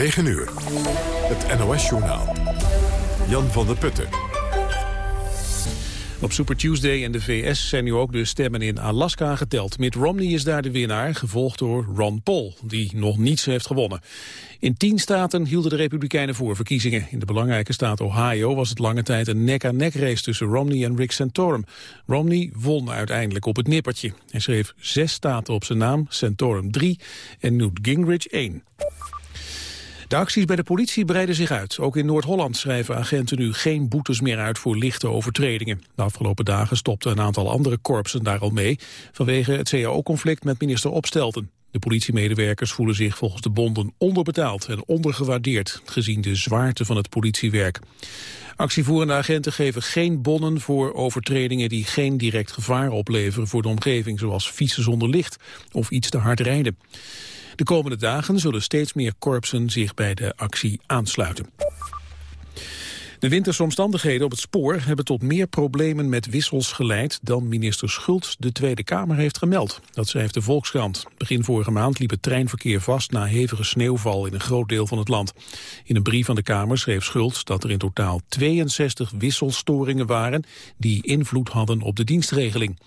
9 uur. Het NOS-journaal. Jan van der Putten. Op Super Tuesday in de VS zijn nu ook de stemmen in Alaska geteld. Mitt Romney is daar de winnaar, gevolgd door Ron Paul, die nog niets heeft gewonnen. In tien staten hielden de Republikeinen voor verkiezingen. In de belangrijke staat Ohio was het lange tijd een nek-aan-nek race tussen Romney en Rick Santorum. Romney won uiteindelijk op het nippertje. Hij schreef zes staten op zijn naam, Santorum drie en Newt Gingrich één. De acties bij de politie breiden zich uit. Ook in Noord-Holland schrijven agenten nu geen boetes meer uit voor lichte overtredingen. De afgelopen dagen stopten een aantal andere korpsen daar al mee... vanwege het CAO-conflict met minister Opstelten. De politiemedewerkers voelen zich volgens de bonden onderbetaald en ondergewaardeerd... gezien de zwaarte van het politiewerk. Actievoerende agenten geven geen bonnen voor overtredingen die geen direct gevaar opleveren voor de omgeving, zoals fietsen zonder licht of iets te hard rijden. De komende dagen zullen steeds meer korpsen zich bij de actie aansluiten. De winterse omstandigheden op het spoor hebben tot meer problemen met wissels geleid dan minister Schultz de Tweede Kamer heeft gemeld. Dat schrijft de Volkskrant. Begin vorige maand liep het treinverkeer vast na hevige sneeuwval in een groot deel van het land. In een brief van de Kamer schreef Schultz dat er in totaal 62 wisselstoringen waren die invloed hadden op de dienstregeling.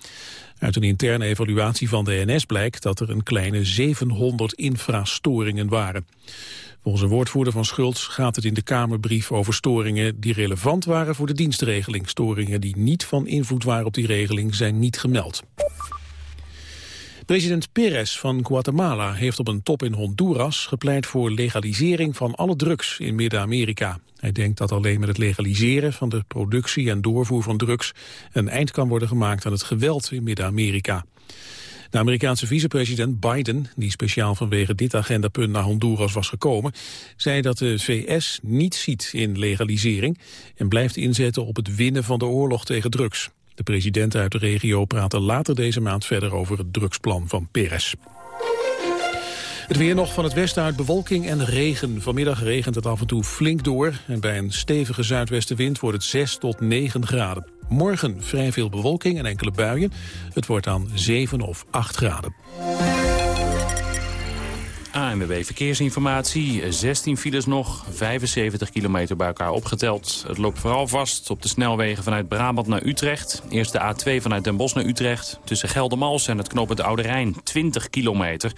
Uit een interne evaluatie van de NS blijkt dat er een kleine 700 infrastoringen waren. Een woordvoerder van Schultz gaat het in de Kamerbrief over storingen die relevant waren voor de dienstregeling. Storingen die niet van invloed waren op die regeling zijn niet gemeld. President Perez van Guatemala heeft op een top in Honduras gepleit voor legalisering van alle drugs in Midden-Amerika. Hij denkt dat alleen met het legaliseren van de productie en doorvoer van drugs een eind kan worden gemaakt aan het geweld in Midden-Amerika. De Amerikaanse vicepresident Biden, die speciaal vanwege dit agendapunt naar Honduras was gekomen, zei dat de VS niet ziet in legalisering en blijft inzetten op het winnen van de oorlog tegen drugs. De presidenten uit de regio praten later deze maand verder over het drugsplan van Perez. Het weer nog van het westen uit bewolking en regen. Vanmiddag regent het af en toe flink door. En bij een stevige zuidwestenwind wordt het 6 tot 9 graden. Morgen vrij veel bewolking en enkele buien. Het wordt dan 7 of 8 graden. ANWB Verkeersinformatie, 16 files nog, 75 kilometer bij elkaar opgeteld. Het loopt vooral vast op de snelwegen vanuit Brabant naar Utrecht. Eerst de A2 vanuit Den Bosch naar Utrecht. Tussen Geldermals en het knooppunt Oude Rijn, 20 kilometer.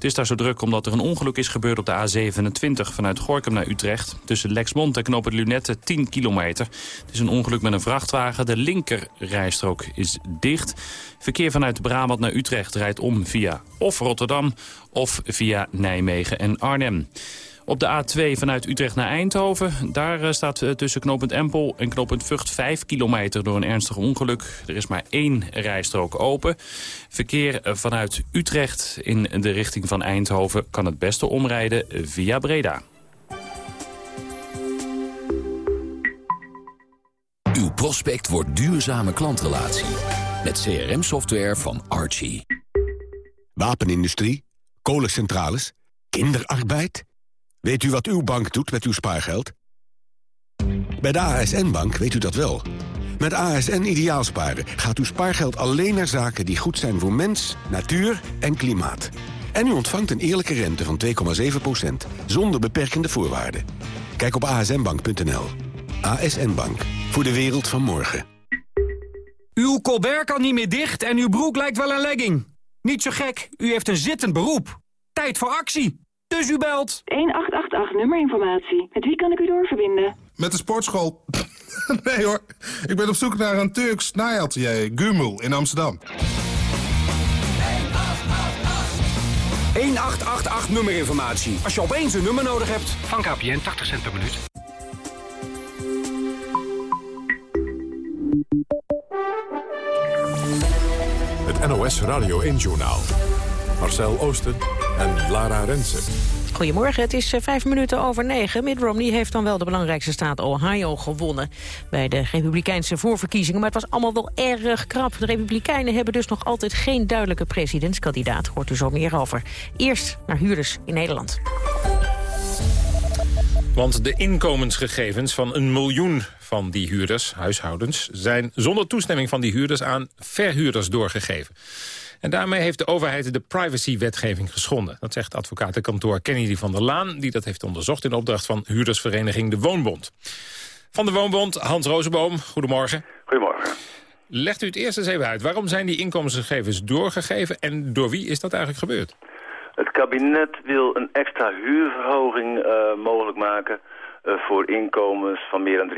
Het is daar zo druk omdat er een ongeluk is gebeurd op de A27 vanuit Gorkum naar Utrecht. Tussen Lexmond en Knoppen Lunette 10 kilometer. Het is een ongeluk met een vrachtwagen. De linkerrijstrook is dicht. Verkeer vanuit Brabant naar Utrecht rijdt om via of Rotterdam of via Nijmegen en Arnhem. Op de A2 vanuit Utrecht naar Eindhoven. Daar eh, staat eh, tussen knooppunt Empel en knooppunt Vught 5 kilometer door een ernstig ongeluk. Er is maar één rijstrook open. Verkeer eh, vanuit Utrecht in de richting van Eindhoven kan het beste omrijden via Breda. Uw prospect wordt duurzame klantrelatie. Met CRM-software van Archie. Wapenindustrie, kolencentrales, kinderarbeid... Weet u wat uw bank doet met uw spaargeld? Bij de ASN-bank weet u dat wel. Met ASN Ideaalsparen gaat uw spaargeld alleen naar zaken die goed zijn voor mens, natuur en klimaat. En u ontvangt een eerlijke rente van 2,7%, zonder beperkende voorwaarden. Kijk op asnbank.nl. ASN Bank, voor de wereld van morgen. Uw colbert kan niet meer dicht en uw broek lijkt wel een legging. Niet zo gek, u heeft een zittend beroep. Tijd voor actie. Dus u belt. 1888 nummerinformatie. Met wie kan ik u doorverbinden? Met de sportschool. nee hoor, ik ben op zoek naar een Turks naaiatelier, Gumul, in Amsterdam. 1888 nummerinformatie. Als je opeens een nummer nodig hebt. Van KPN 80 cent per minuut. Het NOS Radio 1 Journaal. Marcel Oosten en Lara Rensen. Goedemorgen, het is eh, vijf minuten over negen. Mitt Romney heeft dan wel de belangrijkste staat Ohio gewonnen... bij de republikeinse voorverkiezingen, maar het was allemaal wel erg krap. De republikeinen hebben dus nog altijd geen duidelijke presidentskandidaat. Hoort u zo meer over. Eerst naar huurders in Nederland. Want de inkomensgegevens van een miljoen van die huurders, huishoudens... zijn zonder toestemming van die huurders aan verhuurders doorgegeven. En daarmee heeft de overheid de privacywetgeving geschonden. Dat zegt advocatenkantoor Kennedy van der Laan... die dat heeft onderzocht in opdracht van huurdersvereniging De Woonbond. Van de Woonbond, Hans Rozenboom, goedemorgen. Goedemorgen. Legt u het eerst eens even uit. Waarom zijn die inkomensgegevens doorgegeven en door wie is dat eigenlijk gebeurd? Het kabinet wil een extra huurverhoging uh, mogelijk maken uh, voor inkomens van meer dan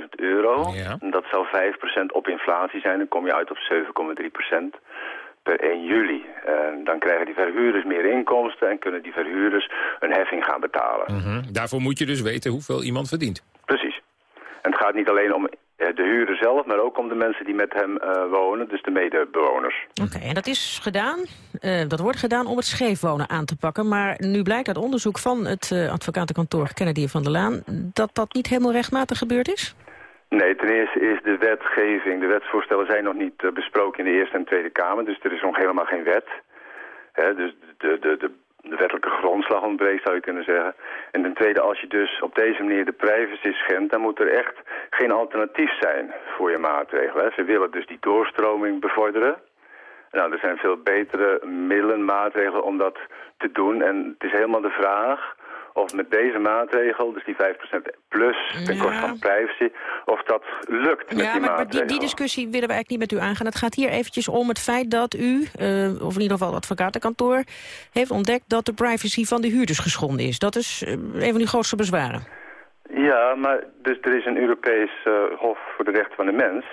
43.000 euro. Ja. Dat zou 5% op inflatie zijn, dan kom je uit op 7,3% per 1 juli. En dan krijgen die verhuurders meer inkomsten en kunnen die verhuurders een heffing gaan betalen. Mm -hmm. Daarvoor moet je dus weten hoeveel iemand verdient. Precies. En het gaat niet alleen om de huurder zelf, maar ook om de mensen die met hem uh, wonen, dus de medebewoners. Oké, okay, en dat is gedaan, uh, dat wordt gedaan om het scheefwonen aan te pakken. Maar nu blijkt uit onderzoek van het uh, advocatenkantoor Kennedy van der Laan... dat dat niet helemaal rechtmatig gebeurd is? Nee, ten eerste is de wetgeving, de wetsvoorstellen zijn nog niet uh, besproken in de Eerste en Tweede Kamer. Dus er is nog helemaal geen wet. Dus de, de, de, de wettelijke grondslag ontbreekt, zou je kunnen zeggen. En ten tweede, als je dus op deze manier de privacy schendt... dan moet er echt geen alternatief zijn voor je maatregelen. Ze willen dus die doorstroming bevorderen. Nou, er zijn veel betere middelen, maatregelen om dat te doen. En het is helemaal de vraag of met deze maatregel, dus die 5% plus ten koste van privacy, of dat lukt met ja, die maar, maatregel. maar die, die, discussie willen we eigenlijk niet met u aangaan. Het gaat hier eventjes om het feit dat u, uh, of in ieder geval het advocatenkantoor, heeft ontdekt dat de privacy van de huurders geschonden is. Dat is uh, een van uw grootste bezwaren. Ja, maar dus er is een Europees uh, Hof voor de Rechten van de Mens.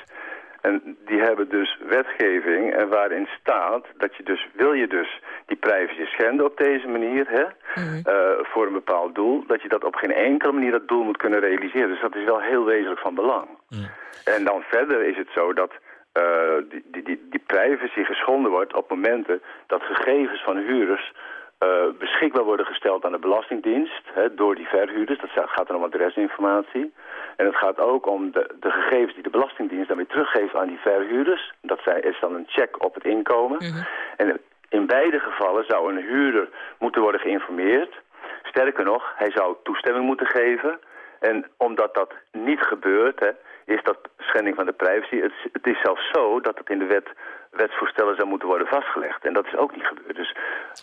En die hebben dus wetgeving en waarin staat dat je dus, wil je dus die privacy schenden op deze manier, hè, mm. uh, voor een bepaald doel, dat je dat op geen enkele manier dat doel moet kunnen realiseren. Dus dat is wel heel wezenlijk van belang. Mm. En dan verder is het zo dat uh, die, die, die, die privacy geschonden wordt op momenten dat gegevens van huurders beschikbaar worden gesteld aan de Belastingdienst hè, door die verhuurders. Dat gaat dan om adresinformatie. En het gaat ook om de, de gegevens die de Belastingdienst dan weer teruggeeft aan die verhuurders. Dat is dan een check op het inkomen. -hmm. En in beide gevallen zou een huurder moeten worden geïnformeerd. Sterker nog, hij zou toestemming moeten geven. En omdat dat niet gebeurt, hè, is dat schending van de privacy. Het, het, is zelfs zo dat het in de wet wetsvoorstellen zou moeten worden vastgelegd. En dat is ook niet gebeurd. Dus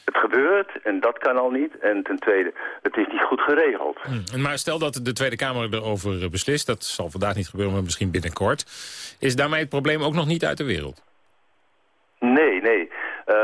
het gebeurt en dat kan al niet. En ten tweede, het is niet goed geregeld. Hmm. Maar stel dat de Tweede Kamer erover beslist, dat zal vandaag niet gebeuren, maar misschien binnenkort. Is daarmee het probleem ook nog niet uit de wereld? Nee, nee. Uh,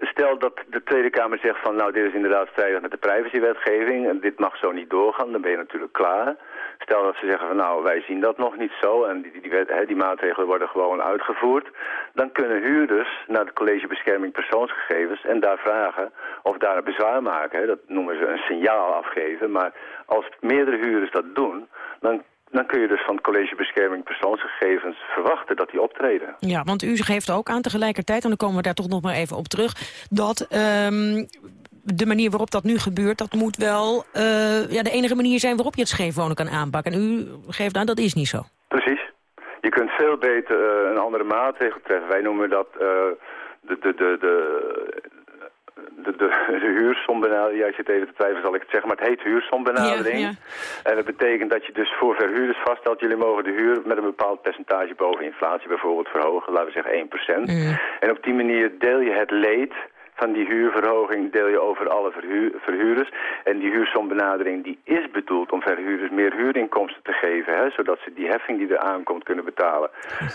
stel dat de Tweede Kamer zegt van nou dit is inderdaad strijdig met de privacywetgeving en dit mag zo niet doorgaan, dan ben je natuurlijk klaar. Stel dat ze zeggen van nou wij zien dat nog niet zo en die, die, die, maatregelen worden gewoon uitgevoerd. Dan kunnen huurders naar het College Bescherming Persoonsgegevens en daar vragen of daar een bezwaar maken. Dat noemen ze een signaal afgeven. Maar als meerdere huurders dat doen, dan dan kun je dus van het College Bescherming Persoonsgegevens verwachten dat die optreden. Ja, want u geeft ook aan tegelijkertijd, en dan komen we daar toch nog maar even op terug, dat um, de manier waarop dat nu gebeurt, dat moet wel uh, ja, de enige manier zijn waarop je het scheefwonen kan aanpakken. En u geeft aan, dat is niet zo. Precies. Je kunt veel beter uh, een andere maatregel treffen. Wij noemen dat uh, de, de, de, de de, de, de huursombenadering, jij zit even te twijfelen zal ik het zeggen, maar het heet huursombenadering. Ja, ja. En dat betekent dat je dus voor verhuurders vaststelt, jullie mogen de huur met een bepaald percentage boven inflatie bijvoorbeeld verhogen, laten we zeggen 1%. Mm. En op die manier deel je het leed van die huurverhoging deel je over alle verhuur, verhuurders. En die huursombenadering die is bedoeld om verhuurders meer huurinkomsten te geven, hè, zodat ze die heffing die er aankomt kunnen betalen.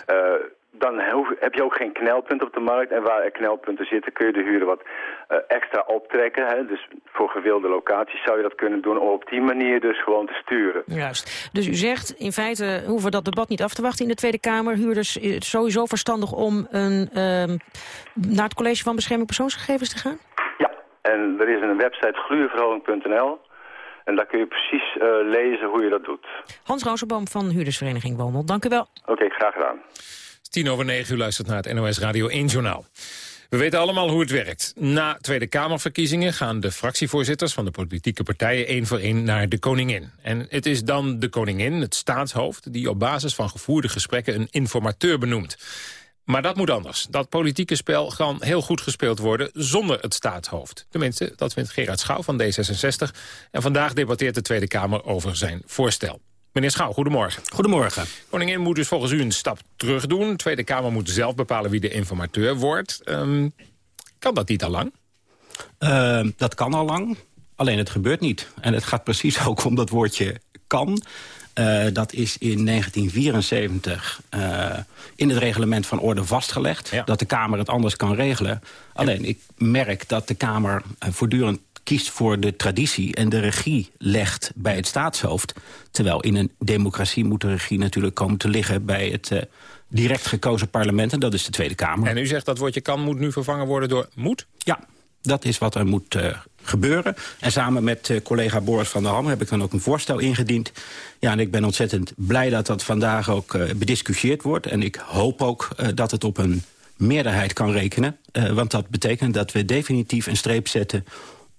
Uh, dan heb je ook geen knelpunt op de markt. En waar er knelpunten zitten kun je de huren wat uh, extra optrekken. Hè? Dus voor gewilde locaties zou je dat kunnen doen om op die manier dus gewoon te sturen. Juist. Dus u zegt, in feite hoeven we dat debat niet af te wachten in de Tweede Kamer. Huurders is het sowieso verstandig om een, uh, naar het College van Bescherming Persoonsgegevens te gaan? Ja, en er is een website gluurverhoging.nl. En daar kun je precies uh, lezen hoe je dat doet. Hans Rozenboom van Huurdersvereniging Womel, dank u wel. Oké, okay, graag gedaan. Tien over negen, u luistert naar het NOS Radio 1 Journaal. We weten allemaal hoe het werkt. Na Tweede Kamerverkiezingen gaan de fractievoorzitters van de politieke partijen één voor één naar de koningin. En het is dan de koningin, het staatshoofd, die op basis van gevoerde gesprekken een informateur benoemt. Maar dat moet anders. Dat politieke spel kan heel goed gespeeld worden zonder het staatshoofd. Tenminste, dat vindt Gerard Schouw van D66. En vandaag debatteert de Tweede Kamer over zijn voorstel. Meneer Schouw, goedemorgen. Goedemorgen. Koningin moet dus volgens u een stap terug doen. De Tweede Kamer moet zelf bepalen wie de informateur wordt. Um, Kan dat niet al lang? Uh, dat kan al lang, alleen het gebeurt niet. En het gaat precies ook om dat woordje kan. Uh, dat is in 1974 uh, in het reglement van orde vastgelegd... Ja. dat de Kamer het anders kan regelen. Alleen, ik merk dat de Kamer uh, voortdurend kiest voor de traditie en de regie legt bij het staatshoofd. Terwijl in een democratie moet de regie natuurlijk komen te liggen bij het uh, direct gekozen parlement. En dat is de Tweede Kamer. En u zegt dat woordje kan moet nu vervangen worden door moet? Ja, dat is wat er moet uh, gebeuren. En samen met uh, collega Boris van der Ham heb ik dan ook een voorstel ingediend. Ja, en ik ben ontzettend blij dat dat vandaag ook bediscussieerd wordt. En ik hoop ook dat het op een meerderheid kan rekenen. want dat betekent dat we definitief een streep zetten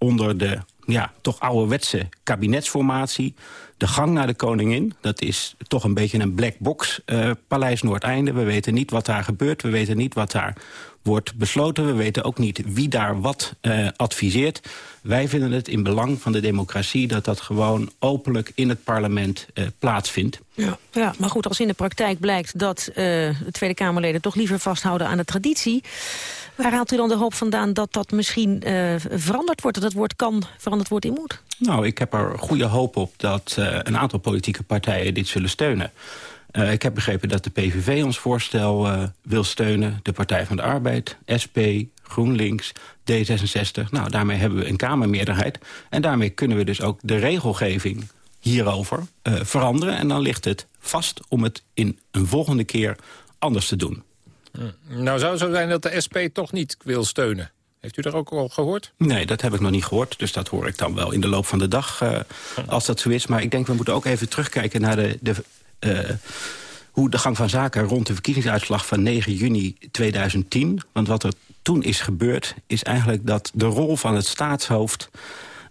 onder de ja, toch ouderwetse kabinetsformatie. De gang naar de koningin, dat is toch een beetje een black box. Uh, Paleis Noordeinde, we weten niet wat daar gebeurt. We weten niet wat daar wordt besloten. We weten ook niet wie daar wat uh, adviseert. Wij vinden het in belang van de democratie... dat dat gewoon openlijk in het parlement uh, plaatsvindt. Ja, ja, maar goed, als in de praktijk blijkt dat de Tweede Kamerleden... toch liever vasthouden aan de traditie... Waar haalt u dan de hoop vandaan dat dat misschien uh, veranderd wordt? Dat het woord kan veranderd wordt in moet? Nou, ik heb er goede hoop op dat uh, een aantal politieke partijen dit zullen steunen. Uh, ik heb begrepen dat de PVV ons voorstel wil steunen. De Partij van de Arbeid, SP, GroenLinks, D66. Nou, daarmee hebben we een Kamermeerderheid. En daarmee kunnen we dus ook de regelgeving hierover veranderen. En dan ligt het vast om het in een volgende keer anders te doen. Nou, zou het zo zijn dat de SP toch niet wil steunen? Heeft u dat ook al gehoord? Nee, dat heb ik nog niet gehoord. Dus dat hoor ik dan wel in de loop van de dag, uh, als dat zo is. Maar ik denk, we moeten ook even terugkijken naar de... de uh, hoe de gang van zaken rond de verkiezingsuitslag van 9 juni 2010. Want wat er toen is gebeurd, is eigenlijk dat de rol van het staatshoofd...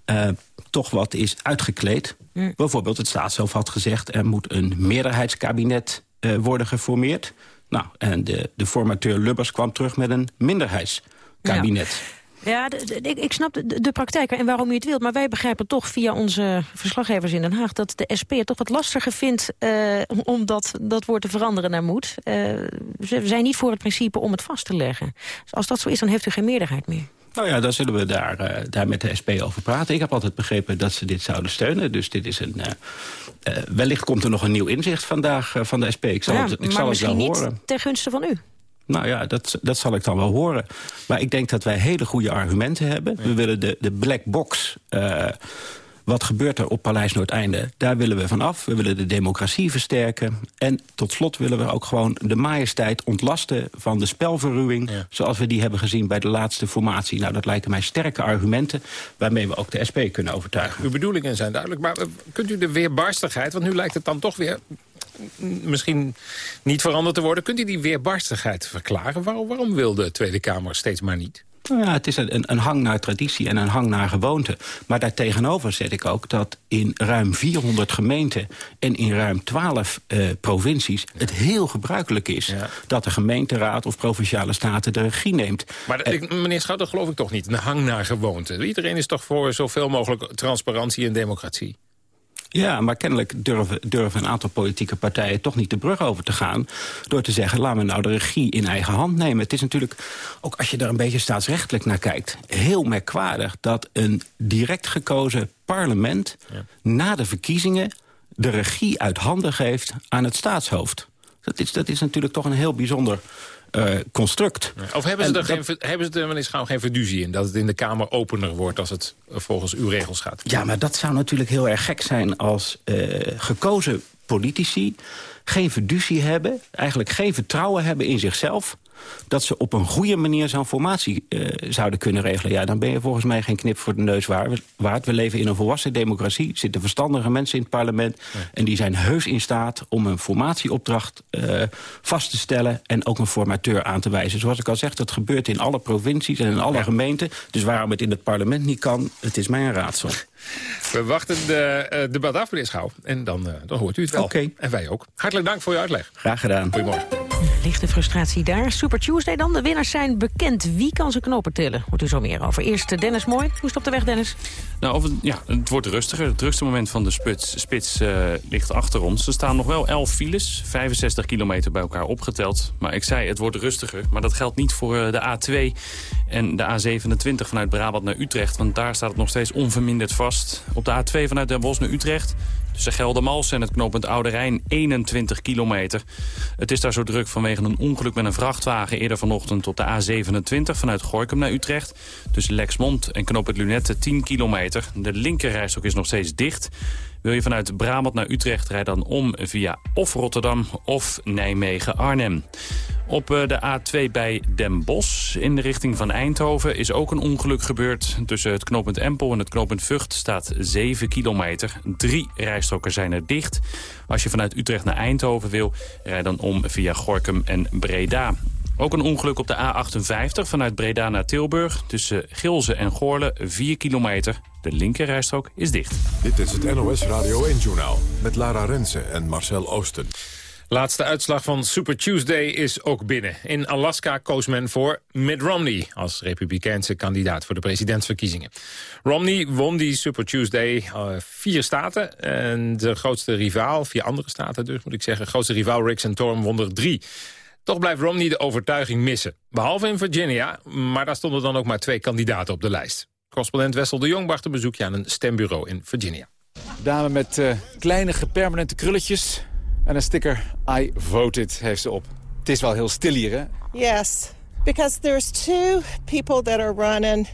Uh, toch wat is uitgekleed. Mm. Bijvoorbeeld het staatshoofd had gezegd... er moet een meerderheidskabinet worden geformeerd. Nou, en de, de formateur Lubbers kwam terug met een minderheidskabinet. Ja. Ja, ik, snap de, de praktijk en waarom u het wilt. Maar wij begrijpen toch via onze verslaggevers in Den Haag... dat de SP het toch wat lastiger vindt uh, om dat, dat woord te veranderen naar moet. Uh, ze zijn niet voor het principe om het vast te leggen. Dus als dat zo is, dan heeft u geen meerderheid meer. Nou ja, dan zullen we daar, uh, daar met de SP over praten. Ik heb altijd begrepen dat ze dit zouden steunen. Dus dit is een... Uh, uh, wellicht komt er nog een nieuw inzicht vandaag van de SP. Ik zal ja, het, ik maar zal het wel niet horen. ten gunste van u. Nou ja, dat, dat zal ik dan wel horen. Maar ik denk dat wij hele goede argumenten hebben. We willen de, de black box... Wat gebeurt er op Paleis Noordeinde? Daar willen we van af. We willen de democratie versterken. En tot slot willen we ook gewoon de majesteit ontlasten... van de spelverruwing, ja. zoals we die hebben gezien bij de laatste formatie. Nou, dat lijken mij sterke argumenten... waarmee we ook de SP kunnen overtuigen. Uw bedoelingen zijn duidelijk, maar kunt u de weerbarstigheid... want nu lijkt het dan toch weer misschien niet veranderd te worden. Kunt u die weerbarstigheid verklaren? Waarom, waarom wil de Tweede Kamer steeds maar niet? Nou ja, het is een, een, hang naar traditie en een hang naar gewoonte. Maar daartegenover zet ik ook dat in ruim 400 gemeenten... en in ruim 12 uh, provincies ja. het heel gebruikelijk is... Ja. dat de gemeenteraad of provinciale staten de regie neemt. Maar uh, ik, meneer Schout, dat geloof ik toch niet. Een hang naar gewoonte. Iedereen is toch voor zoveel mogelijk transparantie en democratie? Ja, maar kennelijk durven, durven een aantal politieke partijen toch niet de brug over te gaan... door te zeggen, laten we nou de regie in eigen hand nemen. Het is natuurlijk, ook als je er een beetje staatsrechtelijk naar kijkt... heel merkwaardig dat een direct gekozen parlement... Ja. na de verkiezingen de regie uit handen geeft aan het staatshoofd. Dat is, dat is natuurlijk toch een heel bijzonder uh, construct. Of hebben ze, er dat, geen, hebben ze er meneer Schouw geen verduzie in? Dat het in de Kamer opener wordt als het volgens uw regels gaat? Ja, maar dat zou natuurlijk heel erg gek zijn als uh, gekozen politici... geen fiducie hebben, eigenlijk geen vertrouwen hebben in zichzelf dat ze op een goede manier zo'n formatie uh, zouden kunnen regelen. Ja, dan ben je volgens mij geen knip voor de neus waard. We leven in een volwassen democratie. Er zitten verstandige mensen in het parlement. Ja. En die zijn heus in staat om een formatieopdracht uh, vast te stellen... en ook een formateur aan te wijzen. Zoals ik al zeg, dat gebeurt in alle provincies en in alle ja. gemeenten. Dus waarom het in het parlement niet kan, het is mij een raadsel. We wachten de uh, debat af, meneer Schouw. En dan, dan hoort u het wel. Okay. En wij ook. Hartelijk dank voor uw uitleg. Graag gedaan. Goedemorgen. Lichte frustratie daar. Super Tuesday dan. De winnaars zijn bekend. Wie kan ze knopen tillen? Hoort u zo meer over. Eerst Dennis Mooi. Hoe is het op de weg, Dennis? Nou, over, ja, het wordt rustiger. Het drukste moment van de spits, spits uh, ligt achter ons. Er staan nog wel 11 files, 65 kilometer bij elkaar opgeteld. Maar ik zei, het wordt rustiger. Maar dat geldt niet voor uh, de A2 en de A27 vanuit Brabant naar Utrecht. Want daar staat het nog steeds onverminderd vast. Op de A2 vanuit Den Bosch naar Utrecht Tussen Geldermals en het knooppunt Oude Rijn 21 kilometer. Het is daar zo druk vanwege een ongeluk met een vrachtwagen... eerder vanochtend op de A27 vanuit Gorkum naar Utrecht. Tussen Lexmond en knooppunt Lunette 10 kilometer. De linkerrijstok is nog steeds dicht. Wil je vanuit Brabant naar Utrecht, rijd dan om via of Rotterdam of Nijmegen-Arnhem. Op eh, de A2 bij Den Bosch in de richting van Eindhoven is ook een ongeluk gebeurd. Tussen het knooppunt Empel en het knooppunt Vught staat 7 kilometer. Drie rijstroken zijn er dicht. Als je vanuit Utrecht naar Eindhoven wil, rijd dan om via Gorkum en Breda. Ook een ongeluk op de A58 vanuit Breda naar Tilburg. Tussen Gilze en Goorle 4 kilometer. De linkerrijstrook is dicht. Dit is het NOS Radio 1-journaal met Lara Rensen en Marcel Oosten. Laatste uitslag van Super Tuesday is ook binnen. In Alaska koos men voor Mitt Romney als republikeinse kandidaat voor de presidentsverkiezingen. Romney won die Super Tuesday uh, vier staten en de grootste rivaal, vier andere staten dus moet ik zeggen, grootste rivaal Rick Santorum won er drie. Toch blijft Romney de overtuiging missen. Behalve in Virginia, maar daar stonden dan ook maar twee kandidaten op de lijst. Correspondent Wessel de Jong bracht een bezoekje aan een stembureau in Virginia. Dame met uh, kleine gepermanente krulletjes en een sticker I voted heeft ze op. Het is wel heel stil hier, hè? Yes, because there's two people that are running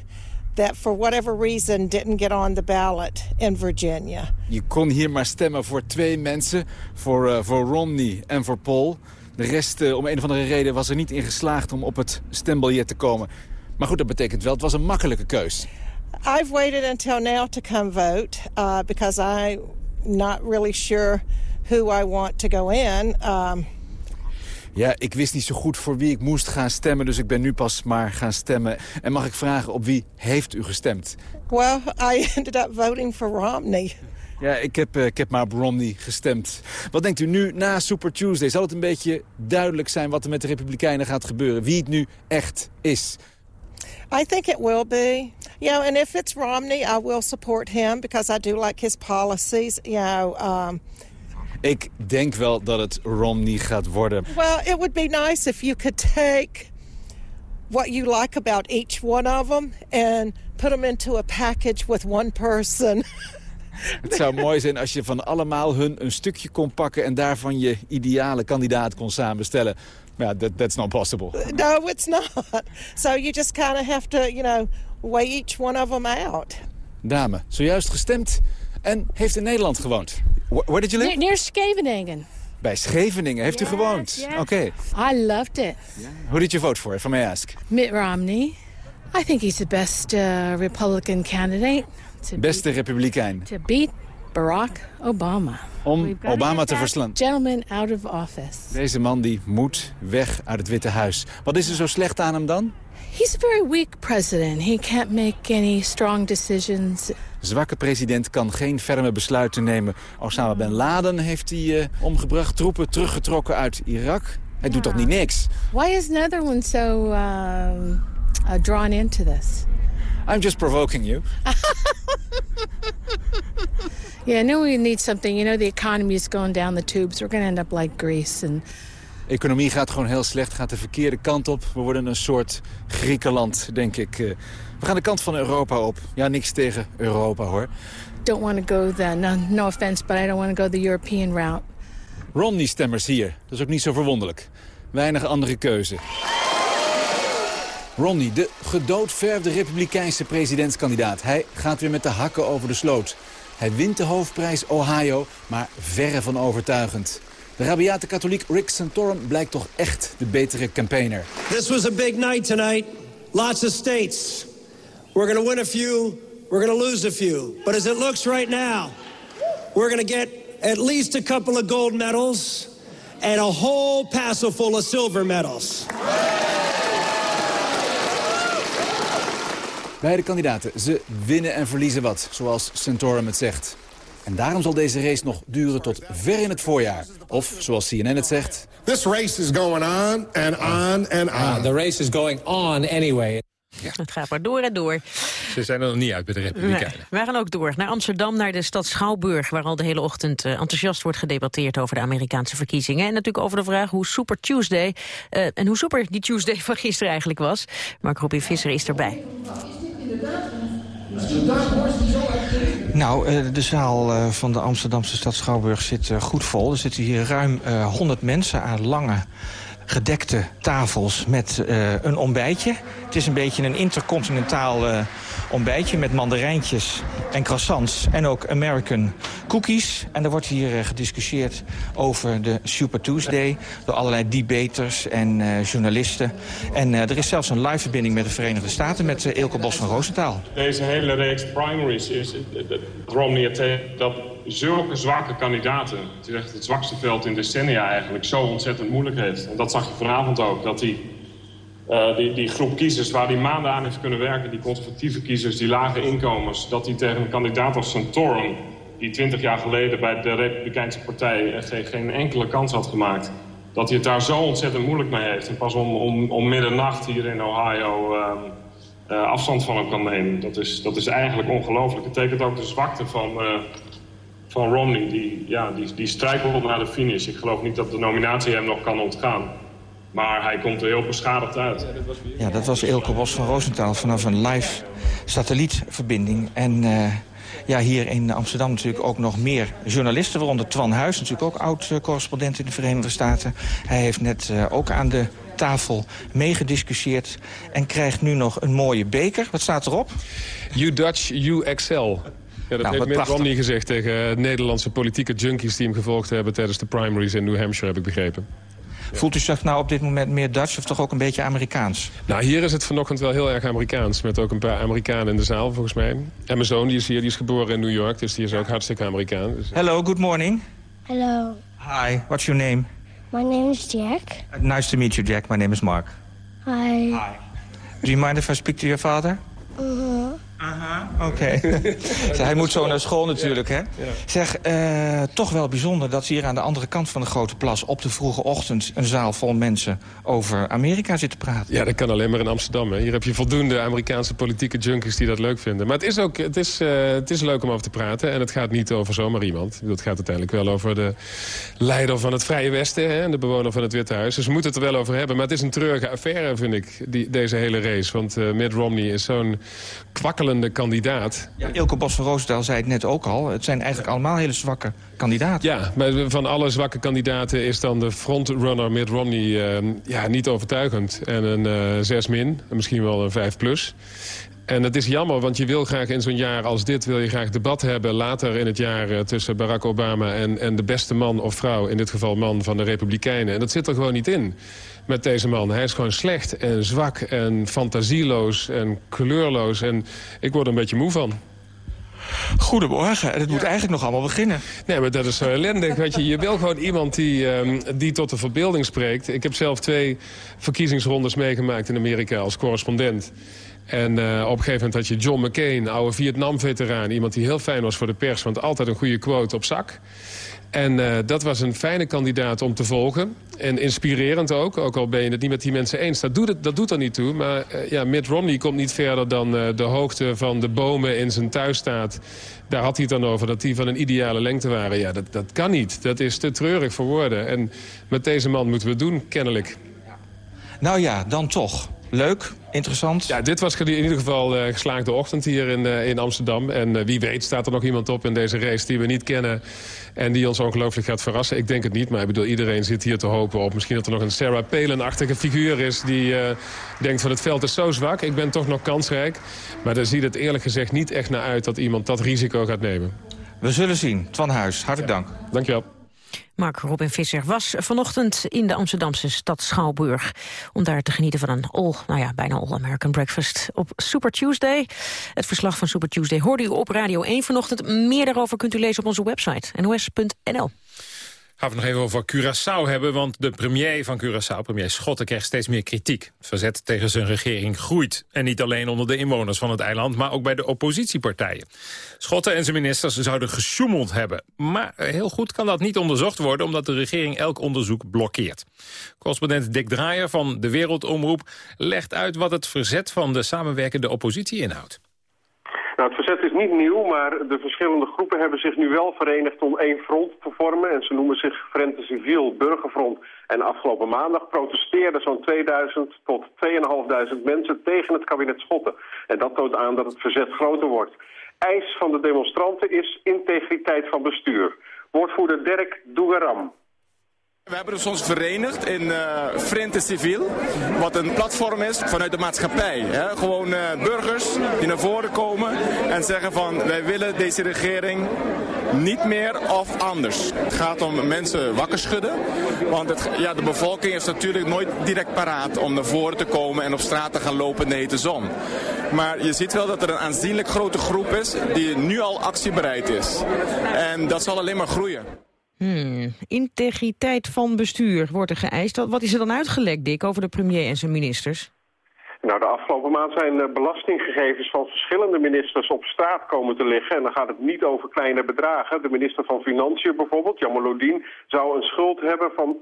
that for whatever reason didn't get on the ballot in Virginia. Je kon hier maar stemmen voor twee mensen, voor, uh, voor Romney en voor Paul. De rest, uh, om een of andere reden, was er niet in geslaagd om op het stembiljet te komen. Maar goed, dat betekent wel, het was een makkelijke keus. I've waited until now to come vote uh, because I'm not really sure who I want to go in. Um, ja, ik wist niet zo goed voor wie ik moest gaan stemmen, dus ik ben nu pas maar gaan stemmen. En mag ik vragen, op wie heeft u gestemd? Well, I ended up voting for Romney. Ja, ik heb, uh, ik heb maar op Romney gestemd. Wat denkt u nu na Super Tuesday? Zal het een beetje duidelijk zijn wat er met de Republikeinen gaat gebeuren? Wie het nu echt is? I think it will be. You know, and if it's Romney, I will support him because I do like his policies. You know, um, ik denk wel dat het Romney gaat worden. Well, it would be nice if you could take what you like about each one of them and put them into a package with one person. Het zou mooi zijn als je van allemaal hun een stukje kon pakken... en daarvan je ideale kandidaat kon samenstellen. Maar ja, that, that's not possible. No, it's not. So you just kind of have to, you know, weigh each one of them out. Dame, zojuist gestemd en heeft in Nederland gewoond. Where did you live? Near Scheveningen. Bij Scheveningen heeft u gewoond? Oké. Okay. I loved it. Who did you vote for, if I may ask? Mitt Romney. I think he's the best uh, Republican candidate. Beste republikein. To beat Barack Obama. Om Obama te verslaan. Gentleman out of office. Deze man die moet weg uit het Witte Huis. Wat is er zo slecht aan hem dan? He's a very weak president. He can't make any strong decisions. Zwakke president kan geen ferme besluiten nemen. Osama Bin Laden heeft hij uh, omgebracht. Troepen teruggetrokken uit Irak. Hij yeah. doet toch niet niks? Why is Netherlands so uh, uh, drawn into this? I'm just provoking you. yeah, I know we need something. You know, the economy is going down the tubes. We're going to end up like Greece. And... economie gaat gewoon heel slecht, gaat de verkeerde kant op. We worden een soort Griekenland, denk ik. We gaan de kant van Europa op. Ja, niks tegen Europa, hoor. Don't want to go the, no, no offense, but I don't want to go the European route. Romney-stemmers hier. Dat is ook niet zo verwonderlijk. Weinig andere keuze. Romney, de gedoodverfde republikeinse presidentskandidaat. Hij gaat weer met de hakken over de sloot. Hij wint de hoofdprijs Ohio, maar verre van overtuigend. De rabiate katholiek Rick Santorum blijkt toch echt de betere campaigner. This was a big night tonight. Lots of states. We're to win a few, we're to lose a few. But as it looks right now, we're to get at least a couple of gold medals and a whole passel full of silver medals. Beide kandidaten, ze winnen en verliezen wat, zoals Santorum het zegt. En daarom zal deze race nog duren tot ver in het voorjaar. Of, zoals CNN het zegt, This race is going on and on and on. the race is going on anyway. Ja. Het gaat maar door en door. Ze zijn er nog niet uit bij de Republikeinen. Nee, wij gaan ook door naar Amsterdam, naar de stad Schouwburg... waar al de hele ochtend uh, enthousiast wordt gedebatteerd over de Amerikaanse verkiezingen. En natuurlijk over de vraag hoe Super Tuesday... Uh, en hoe super die Tuesday van gisteren eigenlijk was. Mark Robin Visser is erbij. Nou, de zaal van de Amsterdamse stad Schouwburg zit goed vol. Er zitten hier ruim 100 mensen aan lange gedekte tafels met uh, een ontbijtje. Het is een beetje een intercontinentaal uh, ontbijtje met mandarijntjes en croissants en ook American cookies. En er wordt hier uh, gediscussieerd over de Super Tuesday door allerlei debaters en journalisten. En er is zelfs een live verbinding met de Verenigde Staten met Eelco Bos van Roosentaal. Deze hele reeks primaries is Romney dat zulke zwakke kandidaten... is echt het zwakste veld in decennia eigenlijk... zo ontzettend moeilijk heeft. En dat zag je vanavond ook, dat die, uh, die, die groep kiezers... waar die maanden aan heeft kunnen werken, die conservatieve kiezers... die lage inkomens, dat die tegen een kandidaat als Santorum... die twintig jaar geleden bij de Republikeinse Partij... geen, enkele kans had gemaakt... dat hij het daar zo ontzettend moeilijk mee heeft. En pas om, om, om middernacht hier in Ohio... Uh, uh, afstand van hem kan nemen. Dat is, dat is eigenlijk ongelooflijk. Het tekent ook de zwakte van, uh, van Romney. Die, ja, die, die strijkelt naar de finish. Ik geloof niet dat de nominatie hem nog kan ontgaan. Maar hij komt er heel beschadigd uit. Ja, dat was Eelco Bos van Roosentaal vanaf een live satellietverbinding. En uh, ja, hier in Amsterdam natuurlijk ook nog meer journalisten. Waaronder Twan Huis, natuurlijk ook oud-correspondent in de Verenigde Staten. Hij heeft net uh, ook aan de tafel meegediscussieerd en krijgt nu nog een mooie beker. Wat staat erop? You Dutch, you excel. Ja, dat nou, heeft Mitt Romney gezegd tegen Nederlandse politieke junkies... die hem gevolgd hebben tijdens de primaries in New Hampshire, heb ik begrepen. Voelt u zich nou op dit moment meer Dutch of toch ook een beetje Amerikaans? Nou, hier is het vanochtend wel heel erg Amerikaans. Met ook een paar Amerikanen in de zaal, volgens mij. En mijn zoon die is hier, die is geboren in New York. Dus die is ook hartstikke Amerikaan. Dus... Hello, good morning. Hello. Hi, what's your name? My name is Jack. Uh, nice to meet you, Jack. My name is Mark. Hi. Hi. Do you mind if I speak to your father? Uh-huh. Aha, oké. Okay. Hij moet zo naar school natuurlijk, hè? Zeg, uh, toch wel bijzonder dat ze hier aan de andere kant van de Grote Plas... op de vroege ochtend een zaal vol mensen over Amerika zitten praten. Ja, dat kan alleen maar in Amsterdam. Hè? Hier heb je voldoende Amerikaanse politieke junkies die dat leuk vinden. Maar het is ook het is, uh, het is leuk om over te praten. En het gaat niet over zomaar iemand. Het gaat uiteindelijk wel over de leider van het Vrije Westen... Hè? en de bewoner van het Witte Huis. Dus we moeten het er wel over hebben. Maar het is een treurige affaire, vind ik, die, deze hele race. Want uh, Mitt Romney is zo'n kandidaat. Ja, Ilke Bos van Roosendaal zei het net ook al. Het zijn eigenlijk allemaal hele zwakke kandidaten. Ja, maar van alle zwakke kandidaten is dan de frontrunner Mitt Romney uh, ja, niet overtuigend. En een uh, 6 min, misschien wel een 5 plus. En het is jammer, want je wil graag in zo'n jaar als dit... wil je graag debat hebben later in het jaar uh, tussen Barack Obama... En, en de beste man of vrouw, in dit geval man van de Republikeinen. En dat zit er gewoon niet in met deze man. Hij is gewoon slecht en zwak en fantasieloos en kleurloos. En ik word er een beetje moe van. Goedemorgen. Het moet eigenlijk nog allemaal beginnen. Nee, maar dat is zo ellendig. Weet je, je wil gewoon iemand die, um, die tot de verbeelding spreekt. Ik heb zelf twee verkiezingsrondes meegemaakt in Amerika als correspondent. En uh, op een gegeven moment had je John McCain, oude Vietnam-veteraan. Iemand die heel fijn was voor de pers, want altijd een goede quote op zak. En uh, dat was een fijne kandidaat om te volgen. En inspirerend ook, ook al ben je het niet met die mensen eens. Dat doet, dat doet er niet toe. Maar uh, ja, Mitt Romney komt niet verder dan de hoogte van de bomen in zijn thuisstaat. Daar had hij het dan over, dat die van een ideale lengte waren. Ja, dat, dat kan niet. Dat is te treurig voor woorden. En met deze man moeten we het doen, kennelijk. Nou ja, dan toch. Leuk, interessant. Ja, dit was in ieder geval uh, geslaagde ochtend hier in, uh, in Amsterdam. En uh, wie weet staat er nog iemand op in deze race die we niet kennen... en die ons ongelooflijk gaat verrassen. Ik denk het niet, maar ik bedoel, iedereen zit hier te hopen op... misschien dat er nog een Sarah Palin-achtige figuur is... die denkt van het veld is zo zwak, ik ben toch nog kansrijk. Maar daar ziet het eerlijk gezegd niet echt naar uit... dat iemand dat risico gaat nemen. We zullen zien. Twan Huis, hartelijk dank. Dankjewel. Mark Robin Visser was vanochtend in de Amsterdamse stad Schouwburg... om daar te genieten van een all, nou ja, bijna all-American breakfast op Super Tuesday. Het verslag van Super Tuesday hoorde u op Radio 1 vanochtend. Meer daarover kunt u lezen op onze website, nos.nl. Gaan we nog even over Curaçao hebben, want de premier van Curaçao, premier Schotten, krijgt steeds meer kritiek. Het verzet tegen zijn regering groeit. En niet alleen onder de inwoners van het eiland, maar ook bij de oppositiepartijen. Schotten en zijn ministers zouden gesjoemeld hebben. Maar heel goed kan dat niet onderzocht worden, omdat de regering elk onderzoek blokkeert. Correspondent Dick Draaier van De Wereldomroep legt uit wat het verzet van de samenwerkende oppositie inhoudt. Nou, het verzet is niet nieuw, maar de verschillende groepen hebben zich nu wel verenigd om één front te vormen. En ze noemen zich Frente Civiel Burgerfront. En afgelopen maandag protesteerden zo'n 2000 tot 2500 mensen tegen het kabinet Schotten. En dat toont aan dat het verzet groter wordt. Eis van de demonstranten is integriteit van bestuur. Woordvoerder Dirk Dougaram. We hebben dus ons verenigd in uh, Frente Civiel, wat een platform is vanuit de maatschappij. Hè? Gewoon uh, burgers die naar voren komen en zeggen van wij willen deze regering niet meer of anders. Het gaat om mensen wakker schudden, want het, ja, de bevolking is natuurlijk nooit direct paraat om naar voren te komen en op straat te gaan lopen in de hete zon. Maar je ziet wel dat er een aanzienlijk grote groep is die nu al actiebereid is. En dat zal alleen maar groeien. Hmm. Integriteit van bestuur wordt er geëist. Wat is er dan uitgelekt, Dick, over de premier en zijn ministers? Nou, de afgelopen maand zijn eh, belastinggegevens van verschillende ministers op straat komen te liggen. En dan gaat het niet over kleine bedragen. De minister van Financiën bijvoorbeeld, Jan Lodien, zou een schuld hebben van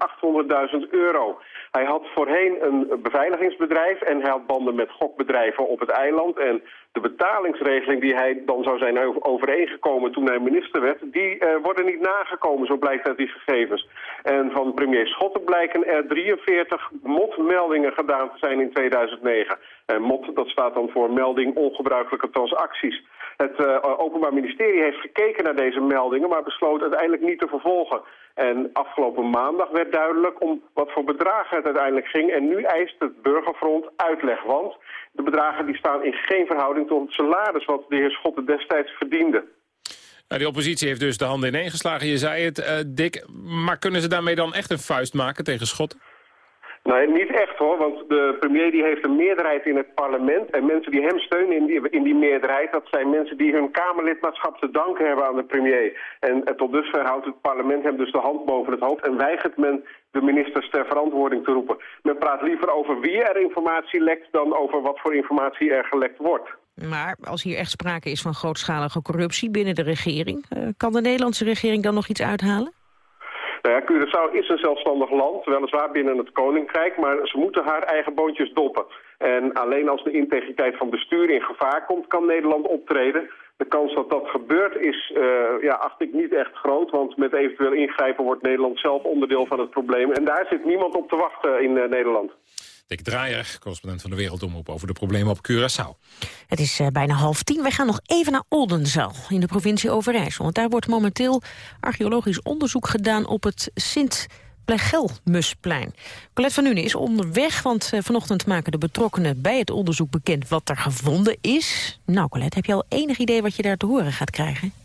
800.000 euro. Hij had voorheen een beveiligingsbedrijf en hij had banden met gokbedrijven op het eiland. En de betalingsregeling die hij dan zou zijn overeengekomen toen hij minister werd, die uh, worden niet nagekomen, zo blijkt uit die gegevens. En van premier Schotten blijken er 43 motmeldingen gedaan te zijn in 2009. En mot, dat staat dan voor melding ongebruikelijke transacties. Het uh, Openbaar Ministerie heeft gekeken naar deze meldingen, maar besloot uiteindelijk niet te vervolgen. En afgelopen maandag werd duidelijk om wat voor bedragen het uiteindelijk ging. En nu eist het Burgerfront uitleg, want de bedragen die staan in geen verhouding tot het salaris wat de heer Schotten destijds verdiende. Nou, die oppositie heeft dus de handen ineen geslagen. Je zei het, uh, Dick. Maar kunnen ze daarmee dan echt een vuist maken tegen Schotten? Nee, niet echt hoor, want de premier die heeft een meerderheid in het parlement. En mensen die hem steunen in die, in die meerderheid, dat zijn mensen die hun Kamerlidmaatschap te danken hebben aan de premier. En, en tot dusver houdt het parlement hem dus de hand boven het hoofd en weigert men de ministers ter verantwoording te roepen. Men praat liever over wie er informatie lekt dan over wat voor informatie er gelekt wordt. Maar als hier echt sprake is van grootschalige corruptie binnen de regering... Uh, kan de Nederlandse regering dan nog iets uithalen? Nou ja, Curaçao is een zelfstandig land, weliswaar binnen het Koninkrijk, maar ze moeten haar eigen boontjes doppen. En alleen als de integriteit van bestuur in gevaar komt, kan Nederland optreden. De kans dat dat gebeurt is, uh, ja, acht ik niet echt groot, want met eventueel ingrijpen wordt Nederland zelf onderdeel van het probleem. En daar zit niemand op te wachten in uh, Nederland. Dick Draaier, correspondent van de Wereldomroep over de problemen op Curaçao. Het is uh, bijna half tien. Wij gaan nog even naar Oldenzaal in de provincie Overijssel. Want daar wordt momenteel archeologisch onderzoek gedaan op het Sint Plegelmusplein. Colette van Nuenen is onderweg, want uh, vanochtend maken de betrokkenen bij het onderzoek bekend wat er gevonden is. Nou Colette, heb je al enig idee wat je daar te horen gaat krijgen?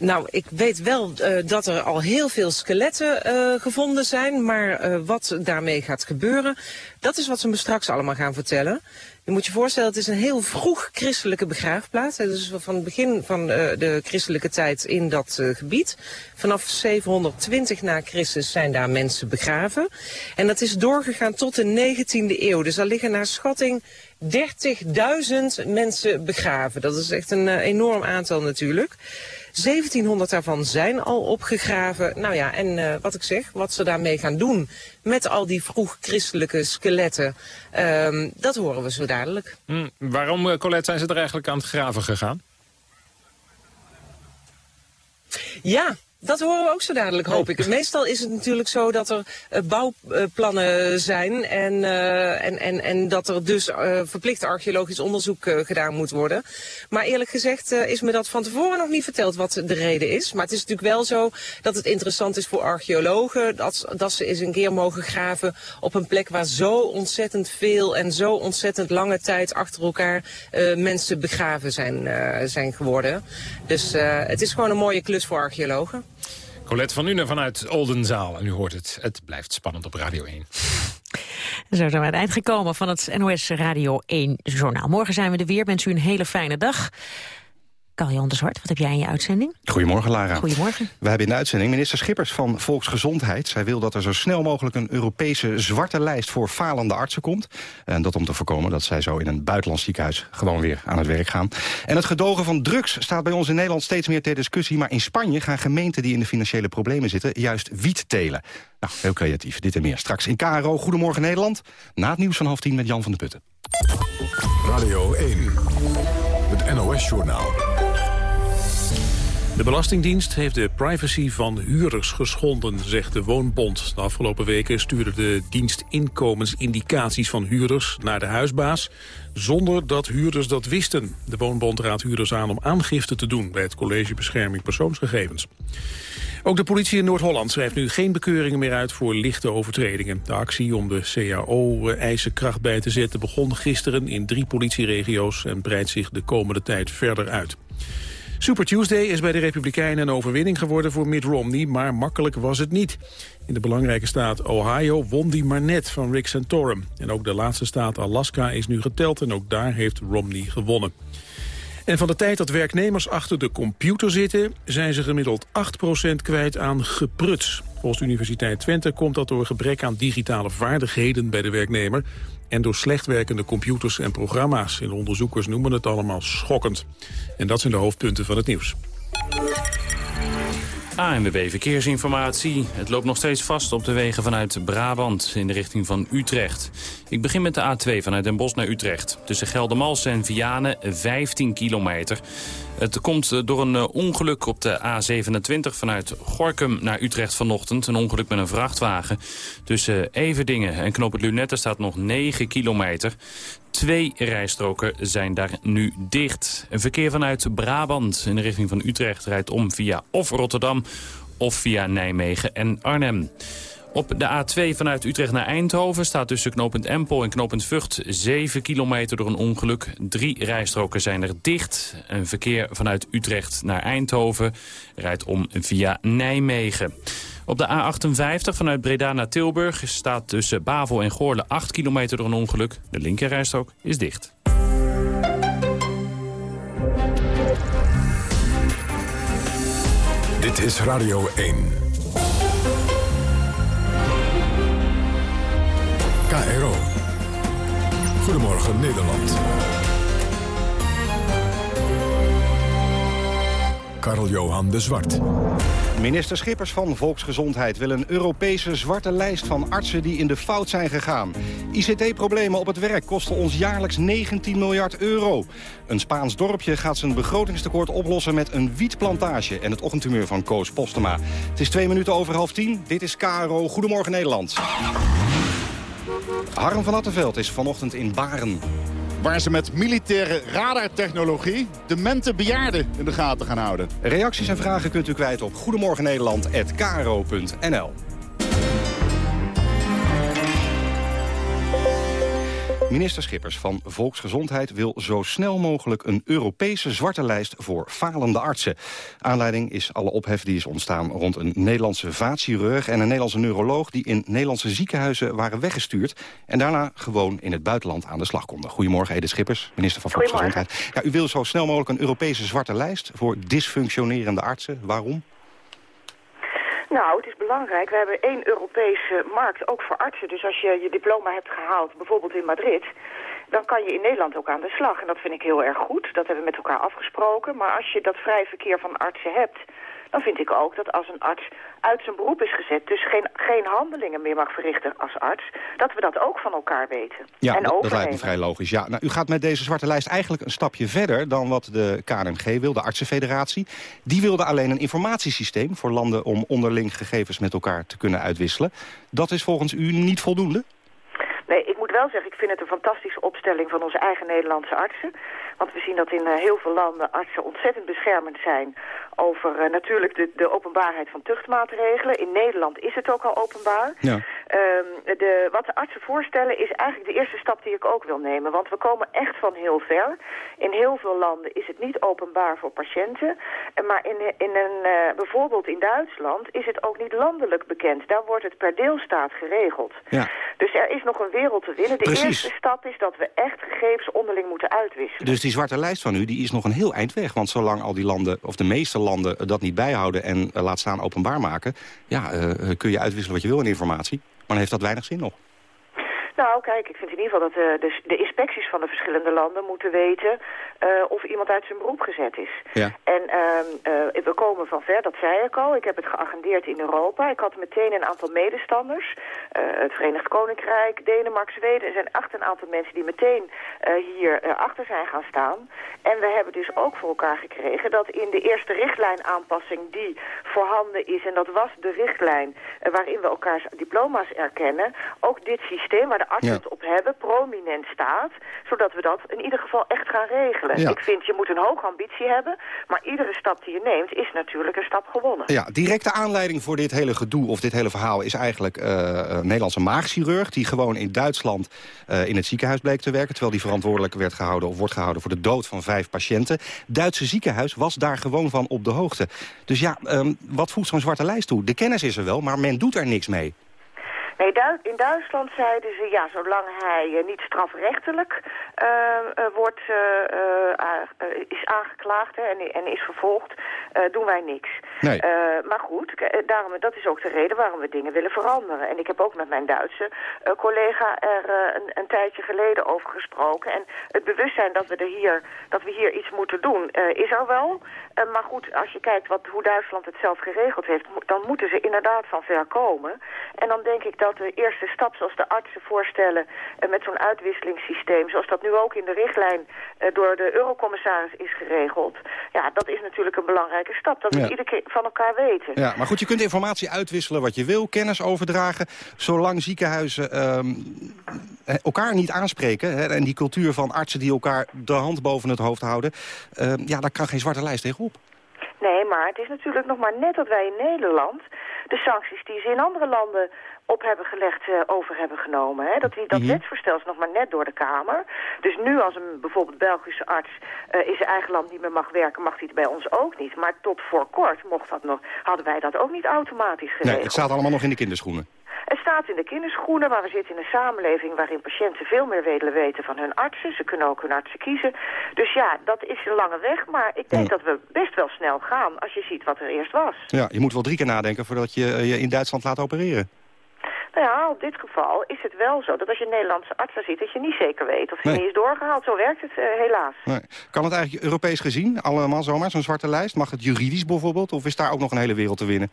Nou, ik weet wel uh, dat er al heel veel skeletten uh, gevonden zijn. Maar uh, wat daarmee gaat gebeuren, dat is wat ze me straks allemaal gaan vertellen. Je moet je voorstellen, het is een heel vroeg christelijke begraafplaats. Dus van het begin van de christelijke tijd in dat gebied. Vanaf 720 na Christus zijn daar mensen begraven. En dat is doorgegaan tot de 19e eeuw. Dus daar liggen naar schatting 30.000 mensen begraven. Dat is echt een enorm aantal natuurlijk. 1700 daarvan zijn al opgegraven. Nou ja, en uh, wat ik zeg, wat ze daarmee gaan doen met al die vroeg christelijke skeletten, um, dat horen we zo dadelijk. Hmm, waarom, Colette, zijn ze er eigenlijk aan het graven gegaan? Ja, dat horen we ook zo dadelijk, hoop ik. Meestal is het natuurlijk zo dat er uh, bouwplannen zijn en, uh, en, en, en dat er dus uh, verplicht archeologisch onderzoek gedaan moet worden. Maar eerlijk gezegd is me dat van tevoren nog niet verteld wat de reden is. Maar het is natuurlijk wel zo dat het interessant is voor archeologen dat, dat ze eens een keer mogen graven op een plek waar zo ontzettend veel en zo ontzettend lange tijd achter elkaar mensen begraven zijn, zijn geworden. Dus het is gewoon een mooie klus voor archeologen. Colette van Nuenen vanuit Oldenzaal. En u hoort het, het blijft spannend op Radio 1. Zo zijn we aan het eind gekomen van het NOS Radio 1 Journaal. Morgen zijn we er weer. Wens u een hele fijne dag. Carl-Jan de Zwart, wat heb jij in je uitzending? Goedemorgen, Lara. Goedemorgen. We hebben in de uitzending minister Schippers van Volksgezondheid. Zij wil dat er zo snel mogelijk een Europese zwarte lijst voor falende artsen komt. En dat om te voorkomen dat zij zo in een buitenlands ziekenhuis gewoon weer aan het werk gaan. En het gedogen van drugs staat bij ons in Nederland steeds meer ter discussie. Maar in Spanje gaan gemeenten die in de financiële problemen zitten juist wiet telen. Nou, heel creatief. Dit en meer straks in KRO. Goedemorgen Nederland. Na het nieuws van half tien met Jan van der Putten. Radio 1. Het NOS-journaal. De Belastingdienst heeft de privacy van huurders geschonden, zegt de Woonbond. De afgelopen weken stuurde de dienst inkomensindicaties van huurders naar de huisbaas, zonder dat huurders dat wisten. De Woonbond raadt huurders aan om aangifte te doen bij het College Bescherming Persoonsgegevens. Ook de politie in Noord-Holland schrijft nu geen bekeuringen meer uit voor lichte overtredingen. De actie om de CAO-eisen kracht bij te zetten begon gisteren in drie politieregio's en breidt zich de komende tijd verder uit. Super Tuesday is bij de Republikeinen een overwinning geworden voor Mitt Romney, maar makkelijk was het niet. In de belangrijke staat Ohio won die maar net van Rick Santorum. En ook de laatste staat Alaska is nu geteld en ook daar heeft Romney gewonnen. En van de tijd dat werknemers achter de computer zitten... zijn ze gemiddeld 8% kwijt aan gepruts. Volgens de Universiteit Twente komt dat door gebrek aan digitale vaardigheden bij de werknemer... en door slecht werkende computers en programma's. En de onderzoekers noemen het allemaal schokkend. En dat zijn de hoofdpunten van het nieuws. ANWB Verkeersinformatie. Het loopt nog steeds vast op de wegen vanuit Brabant in de richting van Utrecht. Ik begin met de A2 vanuit Den Bosch naar Utrecht. Tussen Geldermals en Vianen 15 kilometer. Het komt door een ongeluk op de A27 vanuit Gorkum naar Utrecht vanochtend. Een ongeluk met een vrachtwagen. Tussen Everdingen en Knoop het Lunette staat nog 9 kilometer. Twee rijstroken zijn daar nu dicht. Een verkeer vanuit Brabant in de richting van Utrecht rijdt om via of Rotterdam of via Nijmegen en Arnhem. Op de A2 vanuit Utrecht naar Eindhoven staat tussen knooppunt Empel en knooppunt Vught 7 kilometer door een ongeluk. Drie rijstroken zijn er dicht. Een verkeer vanuit Utrecht naar Eindhoven rijdt om via Nijmegen. Op de A58 vanuit Breda naar Tilburg staat tussen Bavel en Goorle 8 kilometer door een ongeluk. De linkerrijstrook is dicht. Dit is Radio 1. KRO. Goedemorgen Nederland. Karl-Johan de Zwart. Minister Schippers van Volksgezondheid wil een Europese zwarte lijst van artsen die in de fout zijn gegaan. ICT-problemen op het werk kosten ons jaarlijks 19 miljard euro. Een Spaans dorpje gaat zijn begrotingstekort oplossen met een wietplantage en het ochtendtumeur van Koos Postema. Het is twee minuten over half tien. Dit is KRO. Goedemorgen Nederland. Harm van Attenveld is vanochtend in Baren. Waar ze met militaire radartechnologie demente bejaarden in de gaten gaan houden. Reacties en vragen kunt u kwijt op goedemorgennederland.kro.nl. Minister Schippers van Volksgezondheid wil zo snel mogelijk een Europese zwarte lijst voor falende artsen. Aanleiding is alle ophef die is ontstaan rond een Nederlandse vaatchirurg en een Nederlandse neuroloog die in Nederlandse ziekenhuizen waren weggestuurd en daarna gewoon in het buitenland aan de slag konden. Goedemorgen Edith Schippers, minister van Volksgezondheid. Ja, u wil zo snel mogelijk een Europese zwarte lijst voor dysfunctionerende artsen. Waarom? Nou, het is belangrijk. We hebben één Europese markt, ook voor artsen. Dus als je je diploma hebt gehaald, bijvoorbeeld in Madrid... dan kan je in Nederland ook aan de slag. En dat vind ik heel erg goed. Dat hebben we met elkaar afgesproken. Maar als je dat vrij verkeer van artsen hebt dan vind ik ook dat als een arts uit zijn beroep is gezet... dus geen, geen handelingen meer mag verrichten als arts... dat we dat ook van elkaar weten. Ja, en dat, dat lijkt me vrij logisch. Ja, nou, u gaat met deze zwarte lijst eigenlijk een stapje verder... dan wat de KNMG wil, de artsenfederatie. Die wilde alleen een informatiesysteem voor landen... om onderling gegevens met elkaar te kunnen uitwisselen. Dat is volgens u niet voldoende? Nee, ik moet wel zeggen, ik vind het een fantastische opstelling van onze eigen Nederlandse artsen. Want we zien dat in uh, heel veel landen artsen ontzettend beschermend zijn over uh, natuurlijk de, de openbaarheid van tuchtmaatregelen. In Nederland is het ook al openbaar. Ja. Ehm, de, wat de artsen voorstellen is eigenlijk de eerste stap die ik ook wil nemen. Want we komen echt van heel ver. In heel veel landen is het niet openbaar voor patiënten. Eh, Maar in, in een, eh, bijvoorbeeld in Duitsland is het ook niet landelijk bekend. Daar wordt het per deelstaat geregeld. Ja. Dus er is nog een wereld te winnen. De Precies. eerste stap is dat we echt gegevens onderling moeten uitwisselen. Dus die zwarte lijst van u die is nog een heel eind weg. Want zolang al die landen, of de meeste landen, dat niet bijhouden... en eh, laat staan openbaar maken... ja, kun je uitwisselen wat je wil in informatie. Maar heeft dat weinig zin nog. Nou, kijk, ik vind in ieder geval dat eh, de, de inspecties van de verschillende landen moeten weten eh, of iemand uit zijn beroep gezet is. Ja. En ehm, eh, we komen van ver, dat zei ik al. Ik heb het geagendeerd in Europa. Ik had meteen een aantal medestanders. Het Verenigd Koninkrijk, Denemarken, Zweden. Er zijn echt een aantal mensen die meteen hier achter zijn gaan staan. En we hebben dus ook voor elkaar gekregen dat in de eerste richtlijnaanpassing die voorhanden is... en dat was de richtlijn waarin we elkaars diploma's erkennen... ook dit systeem waar de Ja. het op hebben prominent staat... zodat we dat in ieder geval echt gaan regelen. Ja. Ik vind je moet een hoge ambitie hebben... maar iedere stap die je neemt is natuurlijk een stap gewonnen. Ja, directe aanleiding voor dit hele gedoe of dit hele verhaal... is eigenlijk eh, een Nederlandse maagchirurg... die gewoon in Duitsland eh, in het ziekenhuis bleek te werken... terwijl die verantwoordelijk werd gehouden of wordt gehouden... voor de dood van vijf patiënten. Duitse ziekenhuis was daar gewoon van op de hoogte. Dus ja, ehm, wat voegt zo'n zwarte lijst toe? De kennis is er wel, maar men doet er niks mee. Nee, in Duitsland zeiden ze, ja, zolang hij eh, niet strafrechtelijk eh, eh, wordt, eh, is aangeklaagd hè, en, en is vervolgd, doen wij niks. Nee. Maar goed, daarom, dat is ook de reden waarom we dingen willen veranderen. En ik heb ook met mijn Duitse collega er een, een tijdje geleden over gesproken. En het bewustzijn dat we, er hier, dat we hier iets moeten doen, is er wel. Maar goed, als je kijkt wat, hoe Duitsland het zelf geregeld heeft, dan moeten ze inderdaad van ver komen. En dan denk ik dat de eerste stap, zoals de artsen voorstellen, eh, met zo'n uitwisselingssysteem, zoals dat nu ook in de richtlijn eh, door de eurocommissaris is geregeld, ja, dat is natuurlijk een belangrijke stap. Dat we Ja. iedere keer van elkaar weten. Ja, maar goed, je kunt informatie uitwisselen wat je wil, kennis overdragen. Zolang ziekenhuizen ehm, eh, elkaar niet aanspreken... Hè, en die cultuur van artsen die elkaar de hand boven het hoofd houden... ehm, ja, daar kan geen zwarte lijst tegenop. Nee, maar het is natuurlijk nog maar net dat wij in Nederland de sancties die ze in andere landen op hebben gelegd eh, over hebben genomen. Hè? Dat, die, dat Mhm. wetsvoorstel is nog maar net door de Kamer. Dus nu als een bijvoorbeeld Belgische arts eh, in zijn eigen land niet meer mag werken, mag hij het bij ons ook niet. Maar tot voor kort mocht dat nog, hadden wij dat ook niet automatisch geregeld. Nee, het staat allemaal nog in de kinderschoenen. Het staat in de kinderschoenen, maar we zitten in een samenleving waarin patiënten veel meer willen weten van hun artsen. Ze kunnen ook hun artsen kiezen. Dus ja, dat is een lange weg, maar ik denk Ja. dat we best wel snel gaan als je ziet wat er eerst was. Ja, je moet wel drie keer nadenken voordat je eh, je in Duitsland laat opereren. Nou ja, op dit geval is het wel zo dat als je een Nederlandse arts daar ziet, dat je niet zeker weet of hij Nee. niet is doorgehaald. Zo werkt het eh, helaas. Nee. Kan het eigenlijk Europees gezien, allemaal zomaar, zo'n zwarte lijst? Mag het juridisch bijvoorbeeld, of is daar ook nog een hele wereld te winnen?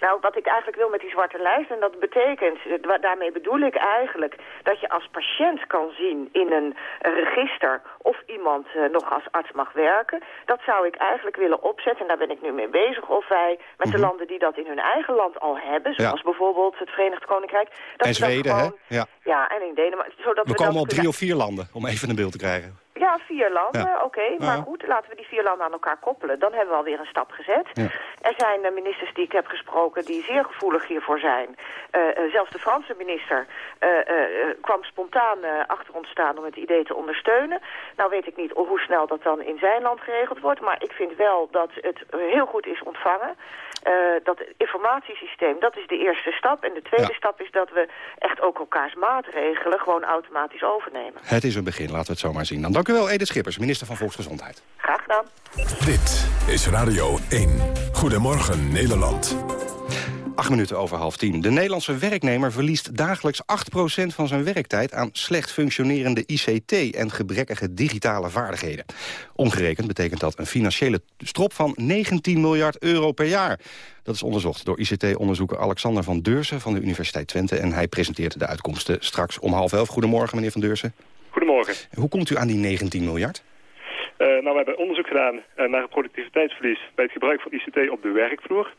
Nou, wat ik eigenlijk wil met die zwarte lijst, en dat betekent, daarmee bedoel ik eigenlijk dat je als patiënt kan zien in een register of iemand eh, nog als arts mag werken. Dat zou ik eigenlijk willen opzetten, en daar ben ik nu mee bezig, of wij met de landen die dat in hun eigen land al hebben, Mhm. Ja. zoals bijvoorbeeld het Verenigd Koninkrijk. Dat en dat Zweden, hè? Ja. Ja, en in Denemarken. Zodat We we, komen op drie of vier landen, om even een beeld te krijgen. Ja, vier landen, Ja. oké. maar Ja. goed, laten we die vier landen aan elkaar koppelen. Dan hebben we alweer een stap gezet. Ja. Er zijn eh, ministers die ik heb gesproken die zeer gevoelig hiervoor zijn. Eh, eh, zelfs de Franse minister kwam spontaan achter ons staan om het idee te ondersteunen. Nou weet ik niet hoe snel dat dan in zijn land geregeld wordt. Maar ik vind wel dat het heel goed is ontvangen. Dat informatiesysteem, dat is de eerste stap. En de tweede stap is dat we echt ook elkaars maatregelen gewoon automatisch overnemen. Het is een begin, laten we het zo maar zien. Dan dank u wel, Edith Schippers, minister van Volksgezondheid. Graag gedaan. Dit is Radio 1. Goedemorgen Nederland. Acht minuten over half tien. De Nederlandse werknemer verliest dagelijks 8% van zijn werktijd... aan slecht functionerende ICT en gebrekkige digitale vaardigheden. Omgerekend betekent dat een financiële strop van 19 miljard euro per jaar. Dat is onderzocht door ICT-onderzoeker Alexander van Deursen... van de Universiteit Twente en hij presenteert de uitkomsten straks om half elf. Goedemorgen, meneer van Deursen. Goedemorgen. Hoe komt u aan die 19 miljard? Eh, nou, we hebben onderzoek gedaan eh, naar het productiviteitsverlies bij het gebruik van ICT op de werkvloer.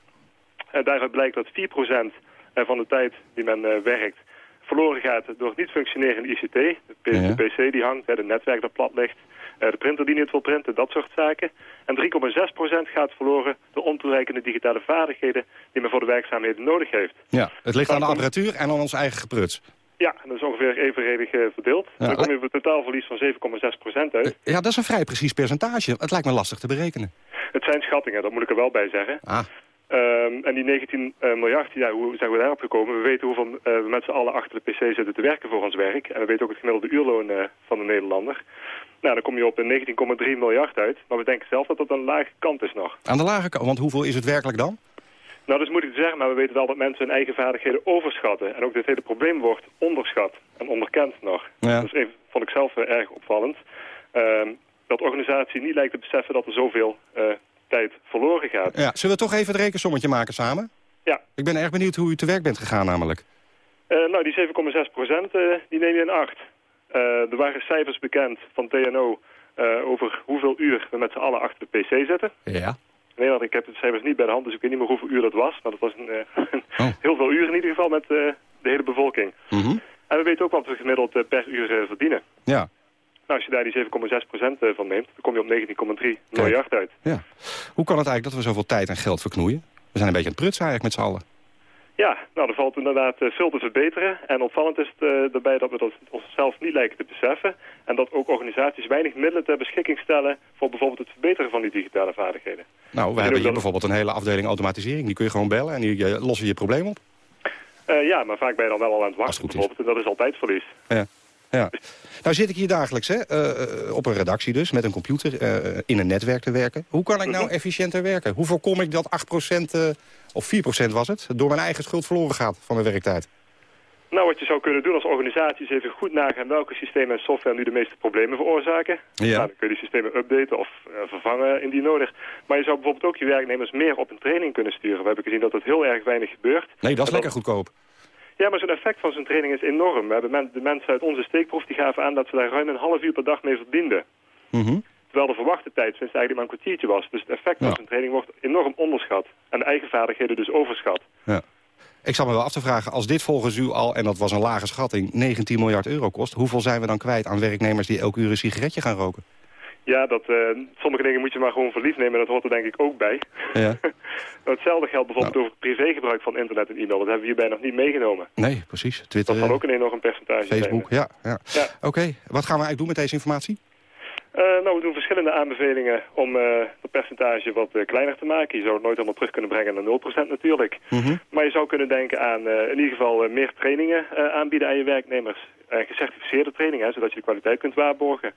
En daaruit blijkt dat 4% eh, van de tijd die men werkt verloren gaat door niet functionerende ICT. De, P- Ja. de PC die hangt, de netwerk dat plat ligt. de printer die niet wil printen, dat soort zaken. En 3,6% gaat verloren door ontoereikende digitale vaardigheden die men voor de werkzaamheden nodig heeft. Ja, het ligt aan de apparatuur en aan ons eigen gepruts. Ja, dat is ongeveer evenredig uh, verdeeld. Dan kom je op een totaalverlies van 7,6% uit. Ja, dat is een vrij precies percentage. Het lijkt me lastig te berekenen. Het zijn schattingen, dat moet ik er wel bij zeggen. Ah. Um, en die 19 uh, miljard, ja, hoe zijn we daarop gekomen? We weten hoeveel uh, we met z'n allen achter de pc zitten te werken voor ons werk. En we weten ook het gemiddelde uurloon uh, van de Nederlander. Nou, dan kom je op 19,3 miljard uit. Maar we denken zelf dat dat een lage kant is nog. Aan de lage kant, want hoeveel is het werkelijk dan? Nou, dat is moeilijk te zeggen, maar we weten wel dat mensen hun eigen vaardigheden overschatten. En ook dit hele probleem wordt onderschat en onderkend nog. Ja. Dat is even, vond ik zelf erg opvallend. Uh, dat de organisatie niet lijkt te beseffen dat er zoveel tijd verloren gaat. Ja, zullen we toch even het rekensommetje maken samen? Ja. Ik ben erg benieuwd hoe u te werk bent gegaan namelijk. Uh, nou, die 7,6 procent, uh, die neem je in acht. Uh, er waren cijfers bekend van TNO over hoeveel uur we met z'n allen achter de pc zitten. Ja. Nee, want ik heb de cijfers niet bij de hand, dus ik weet niet meer hoeveel uur dat was. Maar dat was een, oh. heel veel uur in ieder geval met de hele bevolking. Mm -hmm. En we weten ook wat we gemiddeld per uur verdienen. Ja. Nou, als je daar die 7,6% van neemt, dan kom je op 19,3 miljard uit. Ja. Hoe kan het eigenlijk dat we zoveel tijd en geld verknoeien? We zijn een beetje aan het prutsen eigenlijk met z'n allen. Ja, nou, er valt inderdaad veel te verbeteren. En opvallend is het daarbij dat we dat onszelf niet lijken te beseffen. En dat ook organisaties weinig middelen ter beschikking stellen... voor bijvoorbeeld het verbeteren van die digitale vaardigheden. Nou, we hebben hier bijvoorbeeld een hele afdeling automatisering. Die kun je gewoon bellen en die lossen je probleem op. Uh, ja, maar vaak ben je dan wel al aan het wachten bijvoorbeeld. En dat is altijd verlies. Ja. Ja. Nou zit ik hier dagelijks hè, uh, op een redactie dus, met een computer, uh, in een netwerk te werken. Hoe kan ik nou efficiënter werken? Hoe voorkom ik dat 8% uh, of 4% was het, door mijn eigen schuld verloren gaat van mijn werktijd? Nou, wat je zou kunnen doen als organisatie is even goed nagaan welke systemen en software nu de meeste problemen veroorzaken. Ja. Nou, dan kun je die systemen updaten of uh, vervangen indien nodig. Maar je zou bijvoorbeeld ook je werknemers meer op een training kunnen sturen. We hebben gezien dat dat heel erg weinig gebeurt. Nee, dat is lekker goedkoop. Ja, maar zo'n effect van zo'n training is enorm. We hebben men, de mensen uit onze steekproef die gaven aan dat ze daar ruim een half uur per dag mee verdienden. Mm -hmm. Terwijl de verwachte tijd sinds eigenlijk maar een kwartiertje was. Dus het effect van Ja. zo'n training wordt enorm onderschat. En de eigen vaardigheden dus overschat. Ja. Ik zal me wel af te vragen, als dit volgens u al, en dat was een lage schatting, 19 miljard euro kost, hoeveel zijn we dan kwijt aan werknemers die elke uur een sigaretje gaan roken? Ja, dat, uh, sommige dingen moet je maar gewoon verliefd nemen. En dat hoort er denk ik ook bij. Ja. Hetzelfde geldt bijvoorbeeld over het privégebruik van internet en e-mail. Dat hebben we hierbij nog niet meegenomen. Nee, precies. Twitter, Dat zal ook een enorm percentage Facebook, zijn. ja. ja. Ja. Oké, wat gaan we eigenlijk doen met deze informatie? Uh, nou, we doen verschillende aanbevelingen om uh, het percentage wat uh, kleiner te maken. Je zou het nooit helemaal terug kunnen brengen naar 0% natuurlijk. Mhm. Maar je zou kunnen denken aan in ieder geval meer trainingen aanbieden aan je werknemers. gecertificeerde trainingen, zodat je de kwaliteit kunt waarborgen.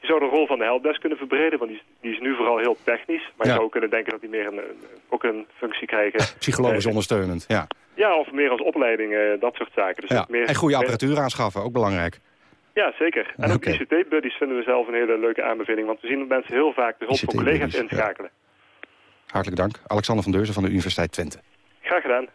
Je zou de rol van de helpdesk kunnen verbreden, want die is, die is nu vooral heel technisch. Maar Ja. je zou kunnen denken dat die meer een, ook een functie krijgen. Psychologisch Eh, ondersteunend, ja. Ja, of meer als opleiding, eh, dat soort zaken. Dus ja. meer, En goede apparatuur aanschaffen, ook belangrijk. Ja, zeker. En ook ICT-buddies vinden we zelf een hele leuke aanbeveling. Want we zien dat mensen heel vaak de hulp van collega's ja. inschakelen. Hartelijk dank. Alexander van Deurzen van de Universiteit Twente. Graag gedaan.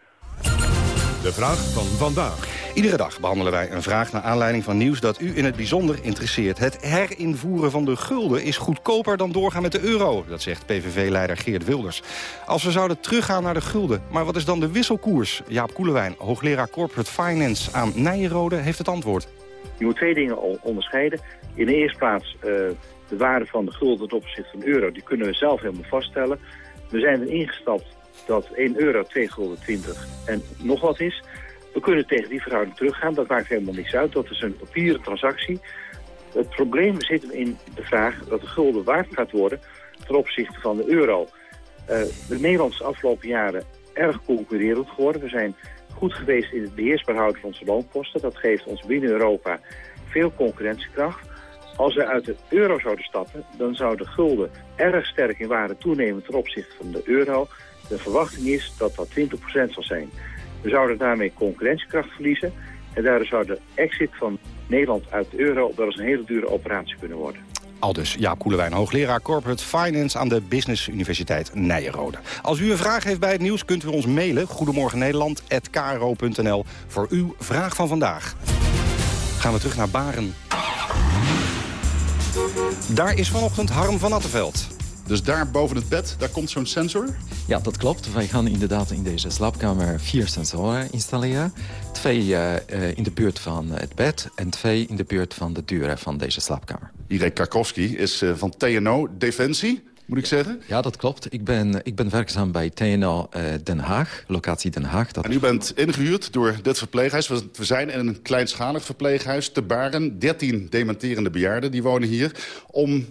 De vraag van vandaag. Iedere dag behandelen wij een vraag naar aanleiding van nieuws dat u in het bijzonder interesseert. Het herinvoeren van de gulden is goedkoper dan doorgaan met de euro. Dat zegt PVV-leider Geert Wilders. Als we zouden teruggaan naar de gulden, maar wat is dan de wisselkoers? Jaap Koelewijn, hoogleraar Corporate Finance aan Nijenrode, heeft het antwoord. Je moet twee dingen on- onderscheiden. In de eerste plaats eh, de waarde van de gulden ten opzichte van de euro. Die kunnen we zelf helemaal vaststellen. We zijn er ingestapt dat 1 euro 2 gulden 20 en nog wat is. We kunnen tegen die verhouding teruggaan. Dat maakt helemaal niks uit. Dat is een papieren transactie. Het probleem zit in de vraag dat de gulden waard gaat worden ten opzichte van de euro. Eh, de Nederland is de afgelopen jaren erg concurrerend geworden. We zijn goed geweest in het beheersbaar houden van onze loonkosten. Dat geeft ons binnen Europa veel concurrentiekracht. Als we uit de euro zouden stappen, dan zou de gulden erg sterk in waarde toenemen ten opzichte van de euro. De verwachting is dat dat 20% zal zijn. We zouden daarmee concurrentiekracht verliezen. En daardoor zou de exit van Nederland uit de euro wel eens een hele dure operatie kunnen worden. Al dus Jaap Koelewijn, hoogleraar Corporate Finance aan de Business Universiteit Nijenrode. Als u een vraag heeft bij het nieuws, kunt u ons mailen. Goedemorgen Nederland@kro.nl voor uw vraag van vandaag. Gaan we terug naar Baren. Daar is vanochtend Harm van Attenveld. Dus daar boven het bed, daar komt zo'n sensor? Ja, dat klopt. Wij gaan inderdaad in deze slaapkamer vier sensoren installeren. Twee eh, eh, in de buurt van het bed en twee in de buurt van de deuren van deze slaapkamer. Irek Karkowski is eh, van TNO Defensie moet ik zeggen? Ja, dat klopt. Ik ben, ik ben werkzaam bij TNO uh, Den Haag, locatie Den Haag. Dat... En u bent ingehuurd door dit verpleeghuis. We zijn in een kleinschalig verpleeghuis te Baren. 13 dementerende bejaarden die wonen hier. Om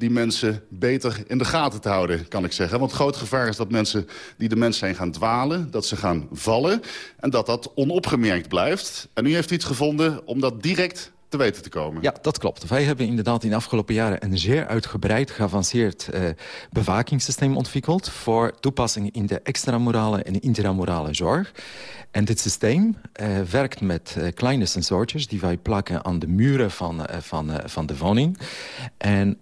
die mensen beter in de gaten te houden, kan ik zeggen. Want groot gevaar is dat mensen die de mens zijn gaan dwalen... dat ze gaan vallen en dat dat onopgemerkt blijft. En u heeft iets gevonden om dat direct te weten te komen. Ja, dat klopt. Wij hebben inderdaad in de afgelopen jaren... een zeer uitgebreid, geavanceerd uh, bewakingssysteem ontwikkeld... voor toepassing in de extramorale en intramorale zorg. En dit systeem uh, werkt met uh, kleine sensortjes... die wij plakken aan de muren van, van, van de woning. En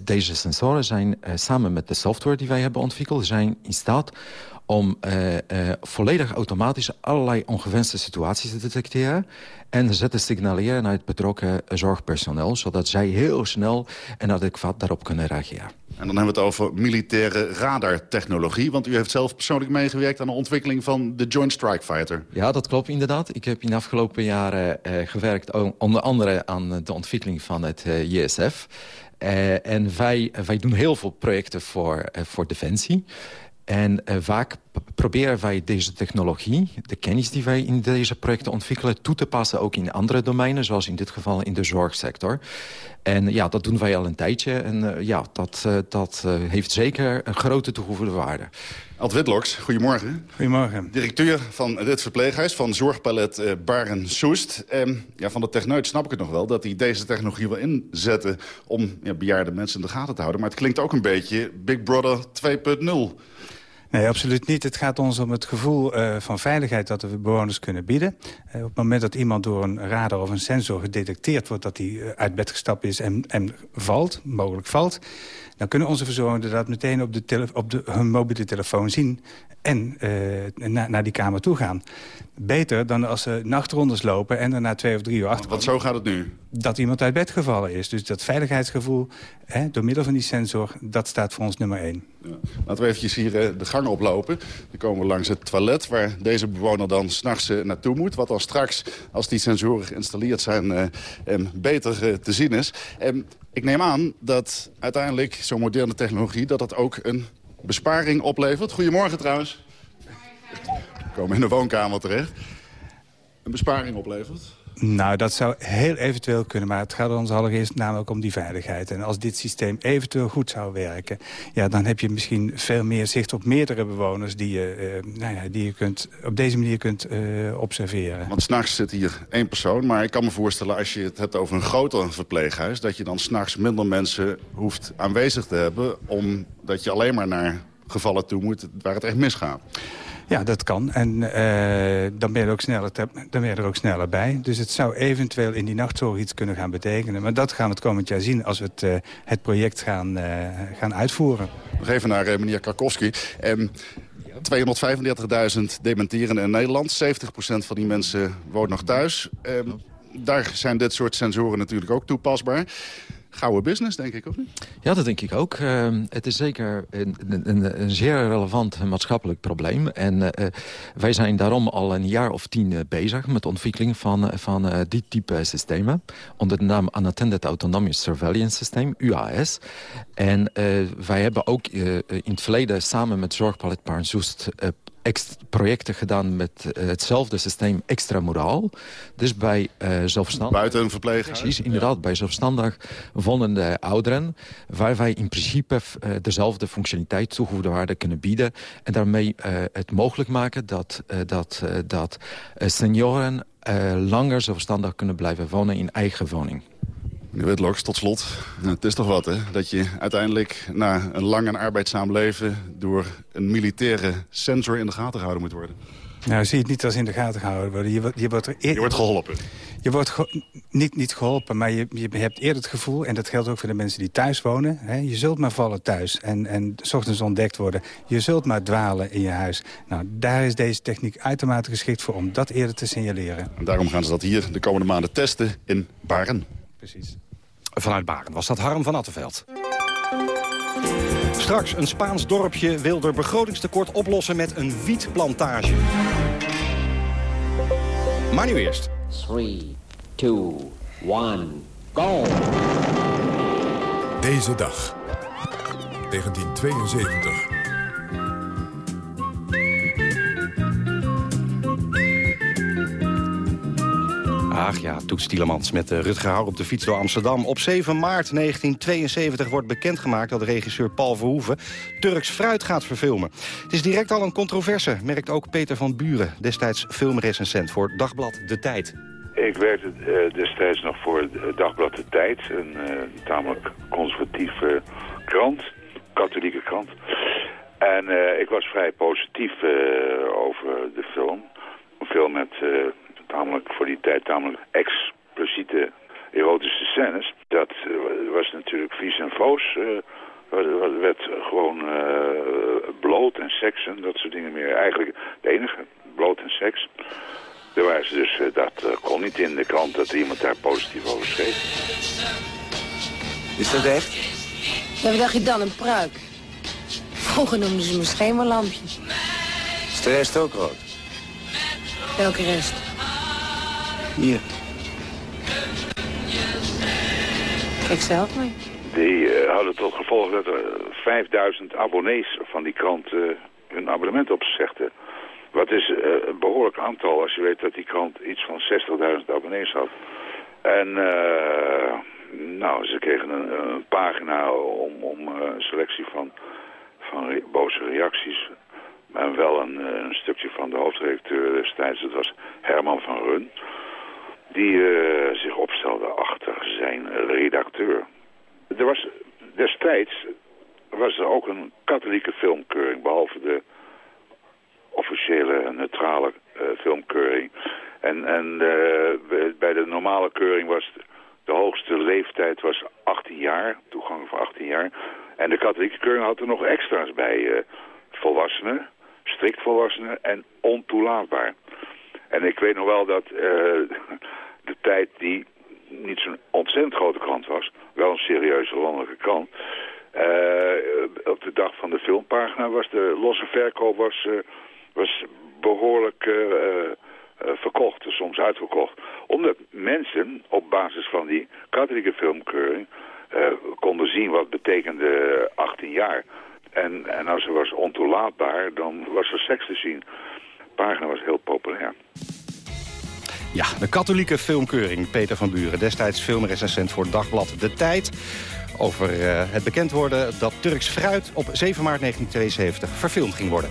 deze sensoren zijn samen met de software die wij hebben ontwikkeld... zijn in staat om uh, uh, volledig automatisch allerlei ongewenste situaties te detecteren... en ze te signaleren naar het betrokken zorgpersoneel... zodat zij heel snel en adequaat daarop kunnen reageren. En dan hebben we het over militaire radartechnologie. Want u heeft zelf persoonlijk meegewerkt aan de ontwikkeling van de Joint Strike Fighter. Ja, dat klopt inderdaad. Ik heb in de afgelopen jaren uh, gewerkt onder andere aan de ontwikkeling van het JSF. en wij, wij doen heel veel projecten voor, voor Defensie. En uh, vaak proberen wij deze technologie, de kennis die wij in deze projecten ontwikkelen... toe te passen ook in andere domeinen, zoals in dit geval in de zorgsector. En ja, dat doen wij al een tijdje. En uh, ja, dat, uh, dat heeft zeker een grote toegevoegde waarde. Alt Witloks, goedemorgen. Goedemorgen. Directeur van dit verpleeghuis van Zorgpalet uh, Baren Soest. Um, ja, van de techneut snap ik het nog wel dat hij deze technologie wil inzetten... om ja, bejaarde mensen in de gaten te houden. Maar het klinkt ook een beetje Big Brother 2.0. Nee, absoluut niet. Het gaat ons om het gevoel uh, van veiligheid dat we bewoners kunnen bieden. Uh, op het moment dat iemand door een radar of een sensor gedetecteerd wordt... dat hij uh, uit bed gestapt is en, en valt, mogelijk valt... dan kunnen onze verzorgenden dat meteen op, de op de, hun mobiele telefoon zien... en na, naar die kamer toe gaan. Beter dan als ze nachtrondes lopen en er na twee of drie uur achter. Want zo gaat het nu? Dat iemand uit bed gevallen is. Dus dat veiligheidsgevoel hè, door middel van die sensor, dat staat voor ons nummer één. Ja. Laten we eventjes hier de gang oplopen. Dan komen we langs het toilet waar deze bewoner dan s'nachts uh, naartoe moet. Wat dan straks, als die sensoren geïnstalleerd zijn, um, beter te zien is. Um, ik neem aan dat uiteindelijk zo'n moderne technologie... dat dat ook een besparing oplevert. Goedemorgen trouwens. We komen in de woonkamer terecht. Een besparing oplevert. Nou, dat zou heel eventueel kunnen, maar het gaat ons allereerst namelijk om die veiligheid. En als dit systeem eventueel goed zou werken, ja, dan heb je misschien veel meer zicht op meerdere bewoners die je, uh, nou ja, die je kunt, op deze manier kunt uh, observeren. Want s'nachts zit hier één persoon, maar ik kan me voorstellen als je het hebt over een groter verpleeghuis, dat je dan s'nachts minder mensen hoeft aanwezig te hebben, omdat je alleen maar naar gevallen toe moet waar het echt misgaat. Ja, dat kan. En uh, dan, ben je er ook sneller dan ben je er ook sneller bij. Dus het zou eventueel in die nachtzorg iets kunnen gaan betekenen. Maar dat gaan we het komend jaar zien als we het, uh, het project gaan, uh, gaan uitvoeren. Nog even naar meneer Karkowski. Um, 235.000 dementerenden in Nederland. 70% van die mensen woont nog thuis. Um, daar zijn dit soort sensoren natuurlijk ook toepasbaar gouden business, denk ik, of niet? Ja, dat denk ik ook. Uh, het is zeker een, een, een, zeer relevant maatschappelijk probleem. En uh, wij zijn daarom al een jaar of tien uh, bezig met de ontwikkeling van, van dit type systemen. Onder de naam Unattended Autonomous Surveillance System, UAS. En wij hebben ook in het verleden samen met Zorgpalet Paarnsoest projecten gedaan met uh, hetzelfde systeem extramoraal. Dus bij uh, zelfstandig... Buiten een verpleeghuis? Precies, inderdaad, ja. bij zelfstandig wonende ouderen... waar wij in principe uh, dezelfde functionaliteit toegevoegde waarde kunnen bieden... en daarmee het mogelijk maken dat, dat, dat senioren langer zelfstandig kunnen blijven wonen in eigen woning. Meneer Witloks, tot slot. Het is toch wat, hè? Dat je uiteindelijk na een lang en arbeidzaam leven... door een militaire sensor in de gaten gehouden moet worden. Nou, zie je het niet als in de gaten gehouden worden. Je, je, wordt, je wordt geholpen. Je wordt ge niet, niet geholpen, maar je, je hebt eerder het gevoel... en dat geldt ook voor de mensen die thuis wonen... Hè, je zult maar vallen thuis en, en s ochtends ontdekt worden. Je zult maar dwalen in je huis. Nou, daar is deze techniek uitermate geschikt voor... om dat eerder te signaleren. En daarom gaan ze dat hier de komende maanden testen in Baren. Precies. Vanuit Baren was dat Harm van Attenveld. Straks, een Spaans dorpje wil er begrotingstekort oplossen met een wietplantage. Maar nu eerst. 3, 2, 1, go! Deze dag. 1972. Ach ja, Toets Tielemans met uh, Rutger Hauer op de fiets door Amsterdam. Op 7 maart 1972 wordt bekendgemaakt dat regisseur Paul Verhoeven Turks fruit gaat verfilmen. Het is direct al een controverse, merkt ook Peter van Buren, destijds filmrecensent voor Dagblad De Tijd. Ik werkte uh, destijds nog voor Dagblad De Tijd, een tamelijk conservatieve krant, katholieke krant. En ik was vrij positief over de film. Een film met tamelijk voor die tijd tamelijk expliciete erotische scènes. Dat uh, was natuurlijk vies en foos. Uh, werd gewoon uh, bloot en seks en dat soort dingen meer. Eigenlijk de enige, bloot en seks. Daar waren ze dus, dat kon niet in de krant dat iemand daar positief over schreef. Is dat echt? Ja, wat dacht je dan? Een pruik? Vroeger noemden ze me schemerlampje. Is de rest ook rood? Welke rest? Hier. Kijk zelf maar. Die uh, hadden tot gevolg dat er 5000 abonnees van die krant uh, hun abonnement opzegden. Wat is uh, een behoorlijk aantal als je weet dat die krant iets van 60.000 abonnees had. En nou, ze kregen een, een pagina om, om een selectie van, van re boze reacties. En wel een, een, stukje van de hoofdredacteur destijds, dat was Herman van Run die uh, zich opstelde achter zijn redacteur. Er was destijds was er ook een katholieke filmkeuring, behalve de officiële neutrale uh, filmkeuring. En, en uh, bij de normale keuring was de, de hoogste leeftijd was 18 jaar, toegang voor 18 jaar. En de katholieke keuring had er nog extra's bij, volwassenen, strikt volwassenen en ontoelaatbaar. En ik weet nog wel dat uh, de tijd die niet zo'n ontzettend grote krant was, wel een serieuze landelijke krant. Uh, op de dag van de filmpagina was de losse verkoop was, uh, was behoorlijk verkocht, soms uitverkocht. Omdat mensen op basis van die katholieke filmkeuring konden zien wat betekende 18 jaar. En, en als er was ontoelaatbaar, dan was er seks te zien pagina was heel populair. Ja, de katholieke filmkeuring. Peter van Buren, destijds filmrecensent voor Dagblad De Tijd. Over uh, het bekend worden dat Turks fruit op 7 maart 1972 verfilmd ging worden.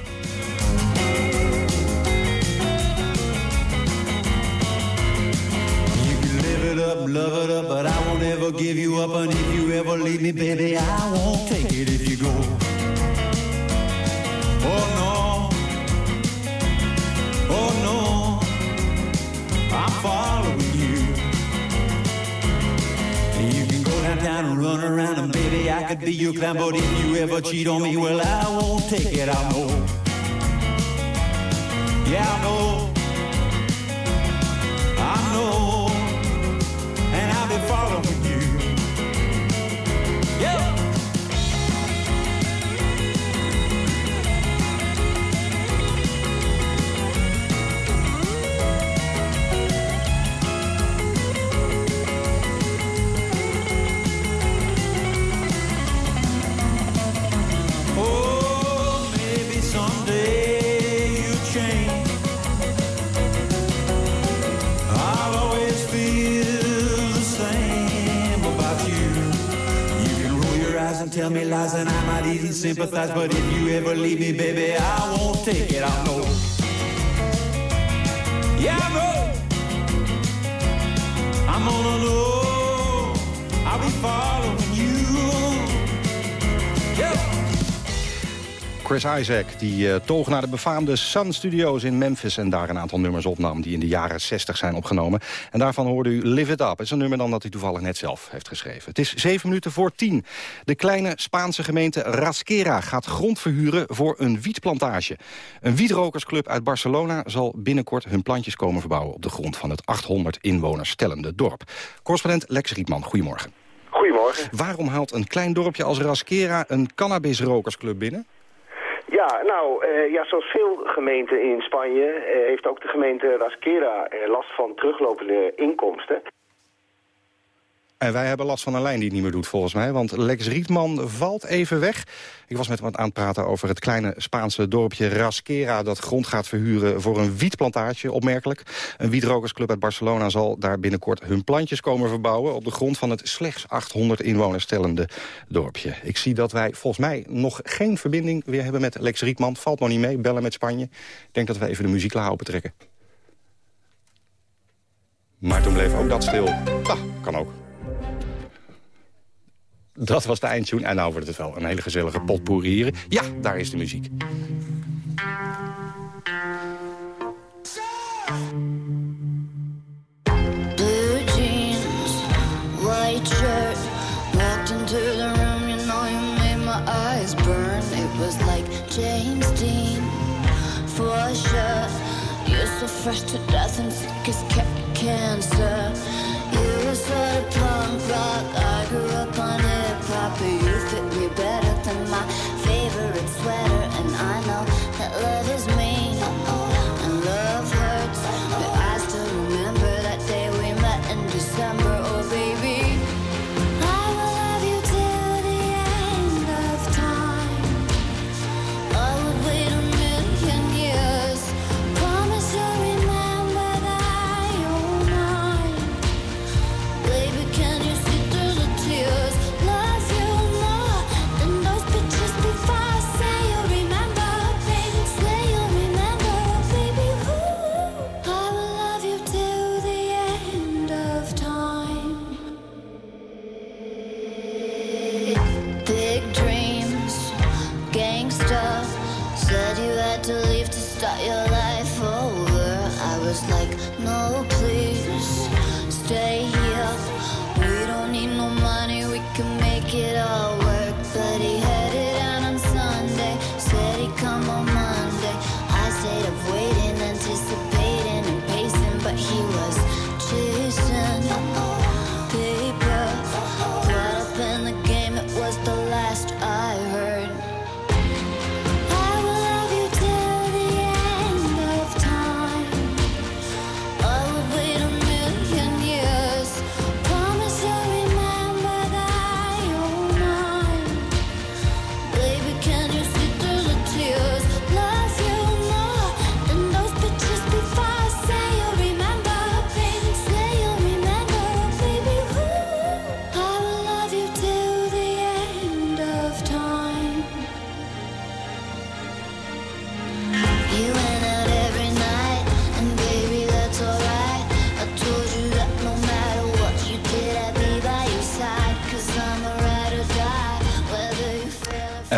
Oh no. Oh no, I'm following you. You can go downtown and run around, and baby, I could be your clown. But if you ever cheat on me, well, I won't take it. I know. Yeah, I know. I know. And I'll be following tell me lies and I might even sympathize But if you ever leave me, baby, I won't take it, I know. Yeah, I I'm gonna know I'll be following Chris Isaac, die uh, toog naar de befaamde Sun Studios in Memphis... en daar een aantal nummers opnam die in de jaren 60 zijn opgenomen. En daarvan hoorde u Live It Up. Het is een nummer dan dat hij toevallig net zelf heeft geschreven. Het is zeven minuten voor tien. De kleine Spaanse gemeente Rasquera gaat grond verhuren voor een wietplantage. Een wietrokersclub uit Barcelona zal binnenkort hun plantjes komen verbouwen... op de grond van het 800 inwoners stellende dorp. Correspondent Lex Rietman, goedemorgen. Goedemorgen. Goedemorgen. Waarom haalt een klein dorpje als Rasquera een cannabisrokersclub binnen? Ja, nou, uh, ja, zoals veel gemeenten in Spanje uh, heeft ook de gemeente Rasquera uh, last van teruglopende inkomsten. En wij hebben last van een lijn die het niet meer doet, volgens mij. Want Lex Rietman valt even weg. Ik was met hem aan het praten over het kleine Spaanse dorpje Rasquera... dat grond gaat verhuren voor een wietplantage, opmerkelijk. Een wietrokersclub uit Barcelona zal daar binnenkort hun plantjes komen verbouwen... op de grond van het slechts 800 inwoners stellende dorpje. Ik zie dat wij volgens mij nog geen verbinding weer hebben met Lex Rietman. Valt nog niet mee, bellen met Spanje. Ik denk dat we even de muziek laten opentrekken. Maar toen bleef ook dat stil. Ah, kan ook. Dat was de eindtune. En nou wordt het wel een hele gezellige potpourri hier. Ja, daar is de muziek. It was like James Dean, for fresh to death and cancer You were sort punk rock, better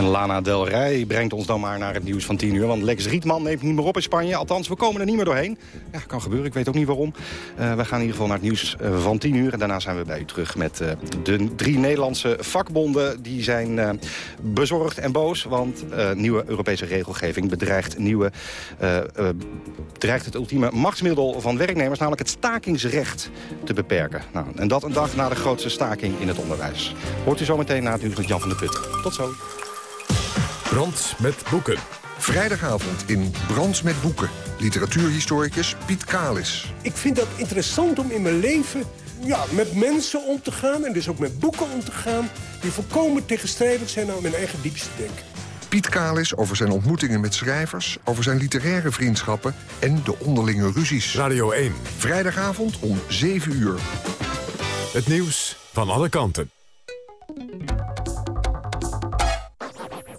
Lana Del Rey brengt ons dan maar naar het nieuws van 10 uur. Want Lex Rietman neemt niet meer op in Spanje. Althans, we komen er niet meer doorheen. Ja, kan gebeuren. Ik weet ook niet waarom. Eh, we gaan in ieder geval naar het nieuws eh, van 10 uur. En daarna zijn we bij u terug met eh, de drie Nederlandse vakbonden. Die zijn bezorgd en boos. Want nieuwe Europese regelgeving bedreigt, nieuwe, bedreigt het ultieme machtsmiddel van werknemers. Namelijk het stakingsrecht te beperken. Nou, en dat een dag na de grootste staking in het onderwijs. Hoort u zometeen na het nieuws met Jan van der Put. Tot zo. Brand met boeken. Vrijdagavond in Brands met Boeken. Literatuurhistoricus Piet Kalis. Ik vind dat interessant om in mijn leven ja, met mensen om te gaan... en dus ook met boeken om te gaan... die volkomen tegenstrijdig zijn aan mijn eigen diepste denken. Piet Kalis over zijn ontmoetingen met schrijvers... over zijn literaire vriendschappen en de onderlinge ruzies. Radio 1. Vrijdagavond om 7 uur. Het nieuws van alle kanten.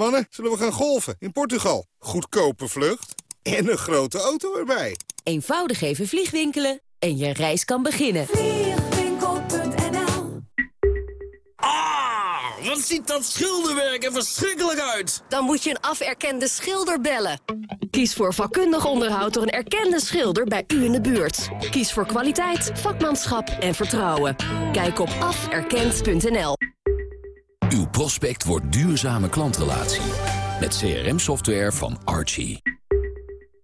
Mannen, zullen we gaan golven in Portugal? Goedkope vlucht en een grote auto erbij. Eenvoudig even vliegwinkelen en je reis kan beginnen. Vliegwinkel.nl Ah, wat ziet dat schilderwerk er verschrikkelijk uit. Dan moet je een aferkende schilder bellen. Kies voor vakkundig onderhoud door een erkende schilder bij u in de buurt. Kies voor kwaliteit, vakmanschap en vertrouwen. Kijk op aferkend.nl. Uw prospect wordt duurzame klantrelatie. Met CRM-software van Archie.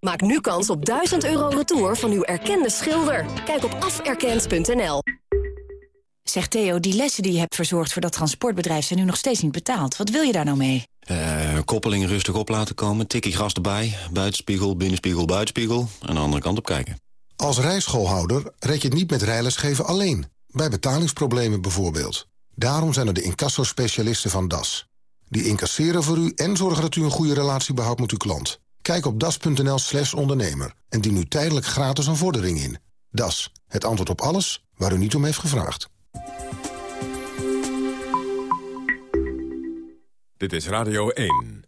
Maak nu kans op 1000 euro retour van uw erkende schilder. Kijk op aferkend.nl. Zeg Theo, die lessen die je hebt verzorgd voor dat transportbedrijf... zijn nu nog steeds niet betaald. Wat wil je daar nou mee? Uh, koppeling rustig op laten komen, tikkie gras erbij... buitenspiegel, binnenspiegel, buitenspiegel... en de andere kant op kijken. Als rijschoolhouder red je het niet met rijlesgeven alleen. Bij betalingsproblemen bijvoorbeeld. Daarom zijn er de incassospecialisten van DAS. Die incasseren voor u en zorgen dat u een goede relatie behoudt met uw klant. Kijk op das.nl slash ondernemer en dien u tijdelijk gratis een vordering in. Das, het antwoord op alles waar u niet om heeft gevraagd. Dit is Radio 1.